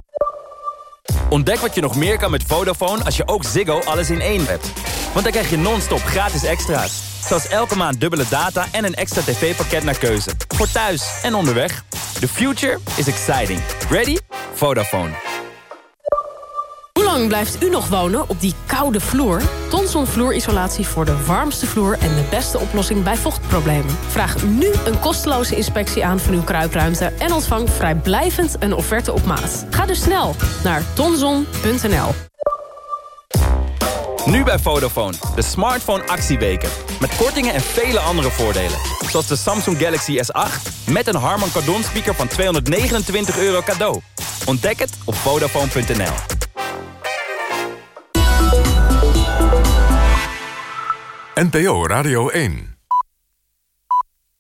Ontdek wat je nog meer kan met Vodafone als je ook Ziggo alles in één hebt. Want dan krijg je non-stop gratis extra's. Zoals elke maand dubbele data en een extra tv-pakket naar keuze. Voor thuis en onderweg. The future is exciting. Ready? Vodafone. Lang blijft u nog wonen op die koude vloer? Tonson vloerisolatie voor de warmste vloer en de beste oplossing bij vochtproblemen. Vraag nu een kosteloze inspectie aan van uw kruipruimte... en ontvang vrijblijvend een offerte op maat. Ga dus snel naar tonson.nl. Nu bij Vodafone, de smartphone actieweken. Met kortingen en vele andere voordelen. Zoals de Samsung Galaxy S8 met een Harman Kardon speaker van 229 euro cadeau. Ontdek het op Vodafone.nl. NPO Radio 1.